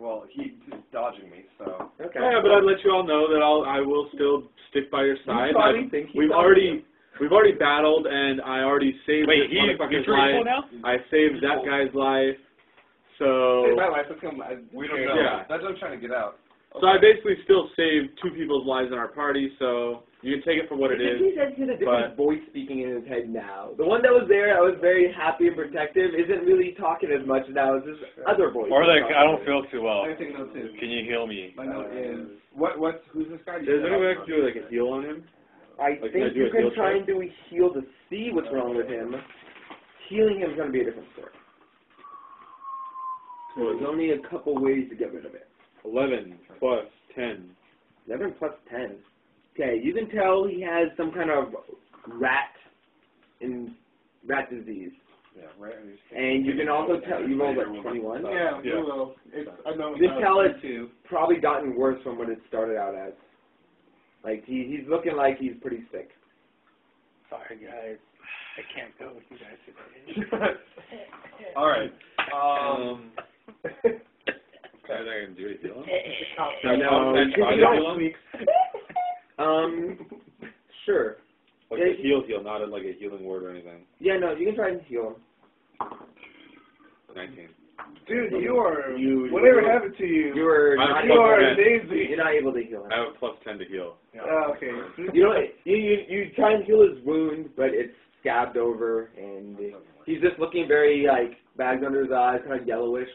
Well, he's dodging me, so. Okay. yeah, but I'd let you all know that I'll I will still stick by your side. probably I- think he we've does. already we've already battled, and I already saved Wait, this he, you're motherfucker's life. now? I saved that guy's life. So Hey, my life, let's come. I, we don't know. Yeah. That's what I'm trying to get out. So I basically still saved two people's lives in our party. So you can take it for what it I think is. He said he has a different voice speaking in his head now. The one that was there, I was very happy and protective, isn't really talking as much now. It's this other voice. Or like, I don't feel too well. I think note too. Can you heal me? My note is uh, what? What's who's this guy? Is there any way I do like a heal on him? I Like, can I think do you a can heal try check? and do a heal to see what's wrong with him. Healing him is going to be a different story. So there's only a couple ways to get rid of it. Eleven plus ten. 11 plus 10. Okay, you can tell he has some kind of rat in rat disease. Yeah, right. And you can also tell, you rolled like 21? Yeah, Yeah. we will. It's, I know. You can tell it's too. probably gotten worse from what it started out as. Like, he, he's looking like he's pretty sick. Sorry, guys. I can't go with you guys today. All right. Um. Are they gonna do a heal? I know. You don't- eh, eh, eh, Um, sure. Like Yeah, a heal heal, not a, like a healing word or anything. Yeah, no, you can try and heal him. Nineteen. Dude, you are. You- whatever you- happened to you? You were I'm not you are amazing. You're not able to heal him. I have a plus ten to heal. Oh, okay. You know, you, you you try and heal his wound, but it's scabbed over, and he's just looking very like bags under his eyes, kind of yellowish.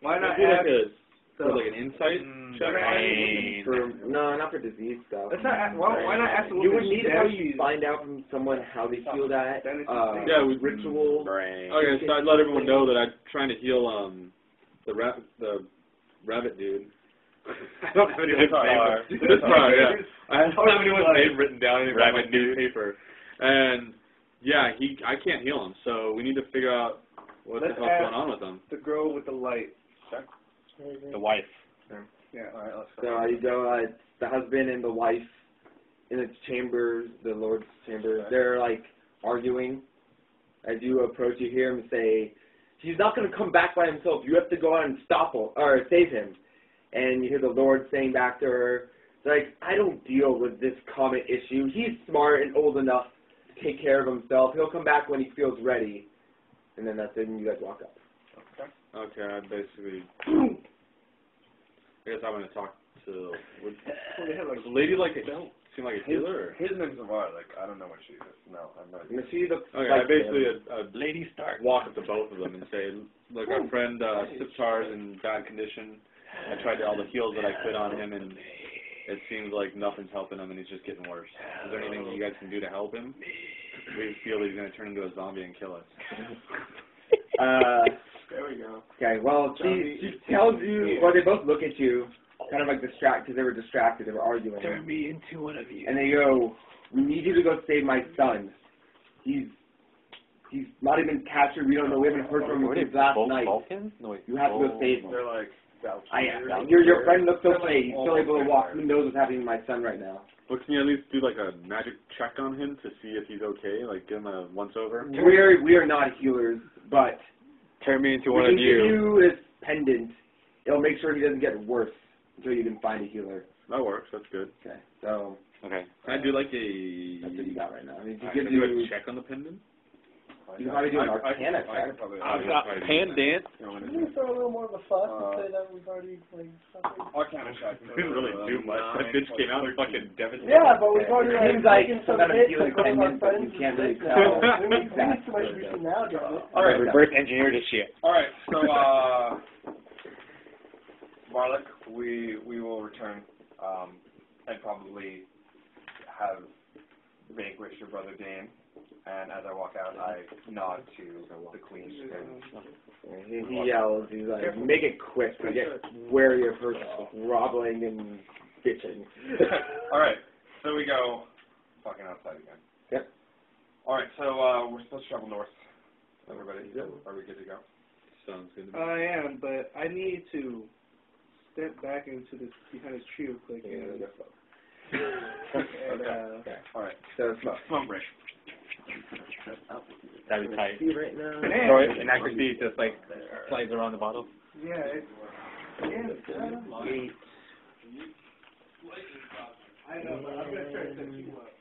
Why not Can I do like ask? a for like an insight Mm, check? brain. For no, not for disease stuff. Let's not ask, why, why not ask the You would woman need to if probably find out from someone how they heal that. That is Uh. Yeah, we ritual. Brain. Okay, so I'd let everyone know that I'm trying to heal um the rab the rabbit dude. I don't have anyone's Tar. name. This tar, yeah. I don't have anyone's tar. name written down in my Rabbit new paper. And yeah, he I can't heal him, so we need to figure out what Let's the hell's going on with him. The girl with the light. The wife. Yeah. All right, let's So you go, uh, the husband and the wife in its chambers, the Lord's chambers. They're like arguing. As you approach, you hear him say, "He's not going to come back by himself. You have to go out and stop him or save him." And you hear the Lord saying back to her, "Like I don't deal with this common issue. He's smart and old enough to take care of himself. He'll come back when he feels ready." And then that's it. And you guys walk up. Okay, I basically I guess I'm gonna talk to would, Well, they like the lady like a don't seem like a His, healer? Or? his name's Zavar. Like I don't know what she is. No, I'm not. And she looks Okay, like I basically him. uh, uh, Lady Stark. walk up to both of them and say, look, our friend uh, Siptar's in bad condition. I tried all the heals that I could on him, and it seems like nothing's helping him, and he's just getting worse. Is there anything you guys can do to help him? We feel he's going to turn into a zombie and kill us. Uh, there we go. Okay, well, she, she tells you, well, they both look at you, kind of like distracted, because they were distracted, they were arguing. Turn me into one of you. And they go, we need you to go save my son. He's, he's not even captured, we don't know, we haven't heard from him since last Both night. Vulcans? No. You have to go save him. They're like. I, your, your friend looks okay, he's still oh, able to walk, who knows what's happening to my son right now. But can you at least do like a magic check on him to see if he's okay? Like give him a once over? We're, we are not healers, but Turn me into we one can of give you. you this pendant. It'll make sure he doesn't get worse until you can find a healer. That works. That's good. Okay, so Okay. Can I do like a? that's what you got right now. I mean, I he can gives do you, a check on the pendant. You can probably do an I- I- arcana I check. probably- I've Uh, got- pan dance. Can we throw a little more of a fuss Uh, and say that we've already like something? Arcana check. We didn't really do much. That bitch came out fucking devastated. Yeah, but we've already It seems like, like taken some some kind of hits healing from our pendant, but you can't and really things. tell we need, we need exactly some what it retribution does. now, damn it. All right. Reverse engineer this shit. All right. So, uh, Marlik, we we will return um, and probably have vanquished your brother Dan. And as I walk out, I nod to the queen. And He, he yells, he's like, make it quick, I get wary of her groveling and ditching. All right, so we go fucking outside again. Yep. All right, so uh, we're supposed to travel north. Everybody, are we good to go? Sounds good. to me. I am, but I need to step back into this behind this tree real quick and, and uh, Okay. All right, So it's not. phone break. That'd be tight. See right now. So it, and accuracy just like slides around the bottle. yeah, it's, yeah, it's, uh, Eight. I know, but I'm gonna try to set you up.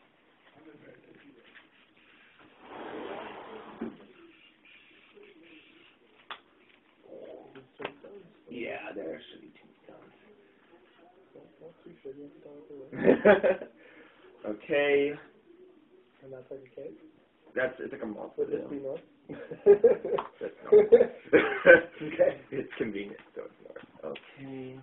Yeah, there should be tombstones. okay. And that's like a cave? That's it's like a month. Would this be north? That's north. Okay. It's convenient, so it's north. Okay.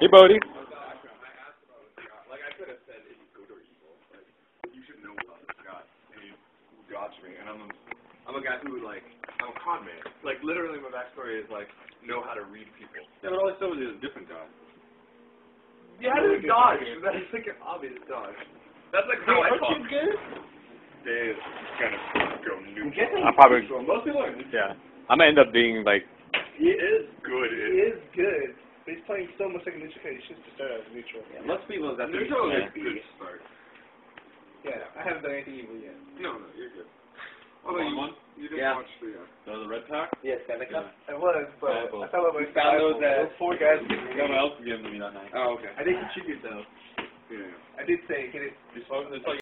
Hey, Bodie. Like I could have said it's good or evil. Like you should know about this guy, and he dodged me, and I'm a, I'm a guy who like I'm a con man. Like literally, my backstory is like know how to read people. Yeah, but all I saw was a different guy. Yeah, how did dodge? That's like an obvious dodge. That's like how I talk. Dave kind of go new. I'm probably So most people are. yeah. I'm gonna end up being like He is good. He is good, but he's playing so much like a neutral character. He should just start as neutral. Yeah, Most people, that's what Neutral you is a good start. Yeah, I haven't done anything evil yet. No, no, you're good. Although you, one? You didn't Yeah. watch the. Uh, So the red pack? Yes, Seneca. I was, but Yeah, well, I fell over. we found those at- four guys. Someone else gave them to me that night. oh, okay. I did contribute though. Yeah. I did say, can it It's like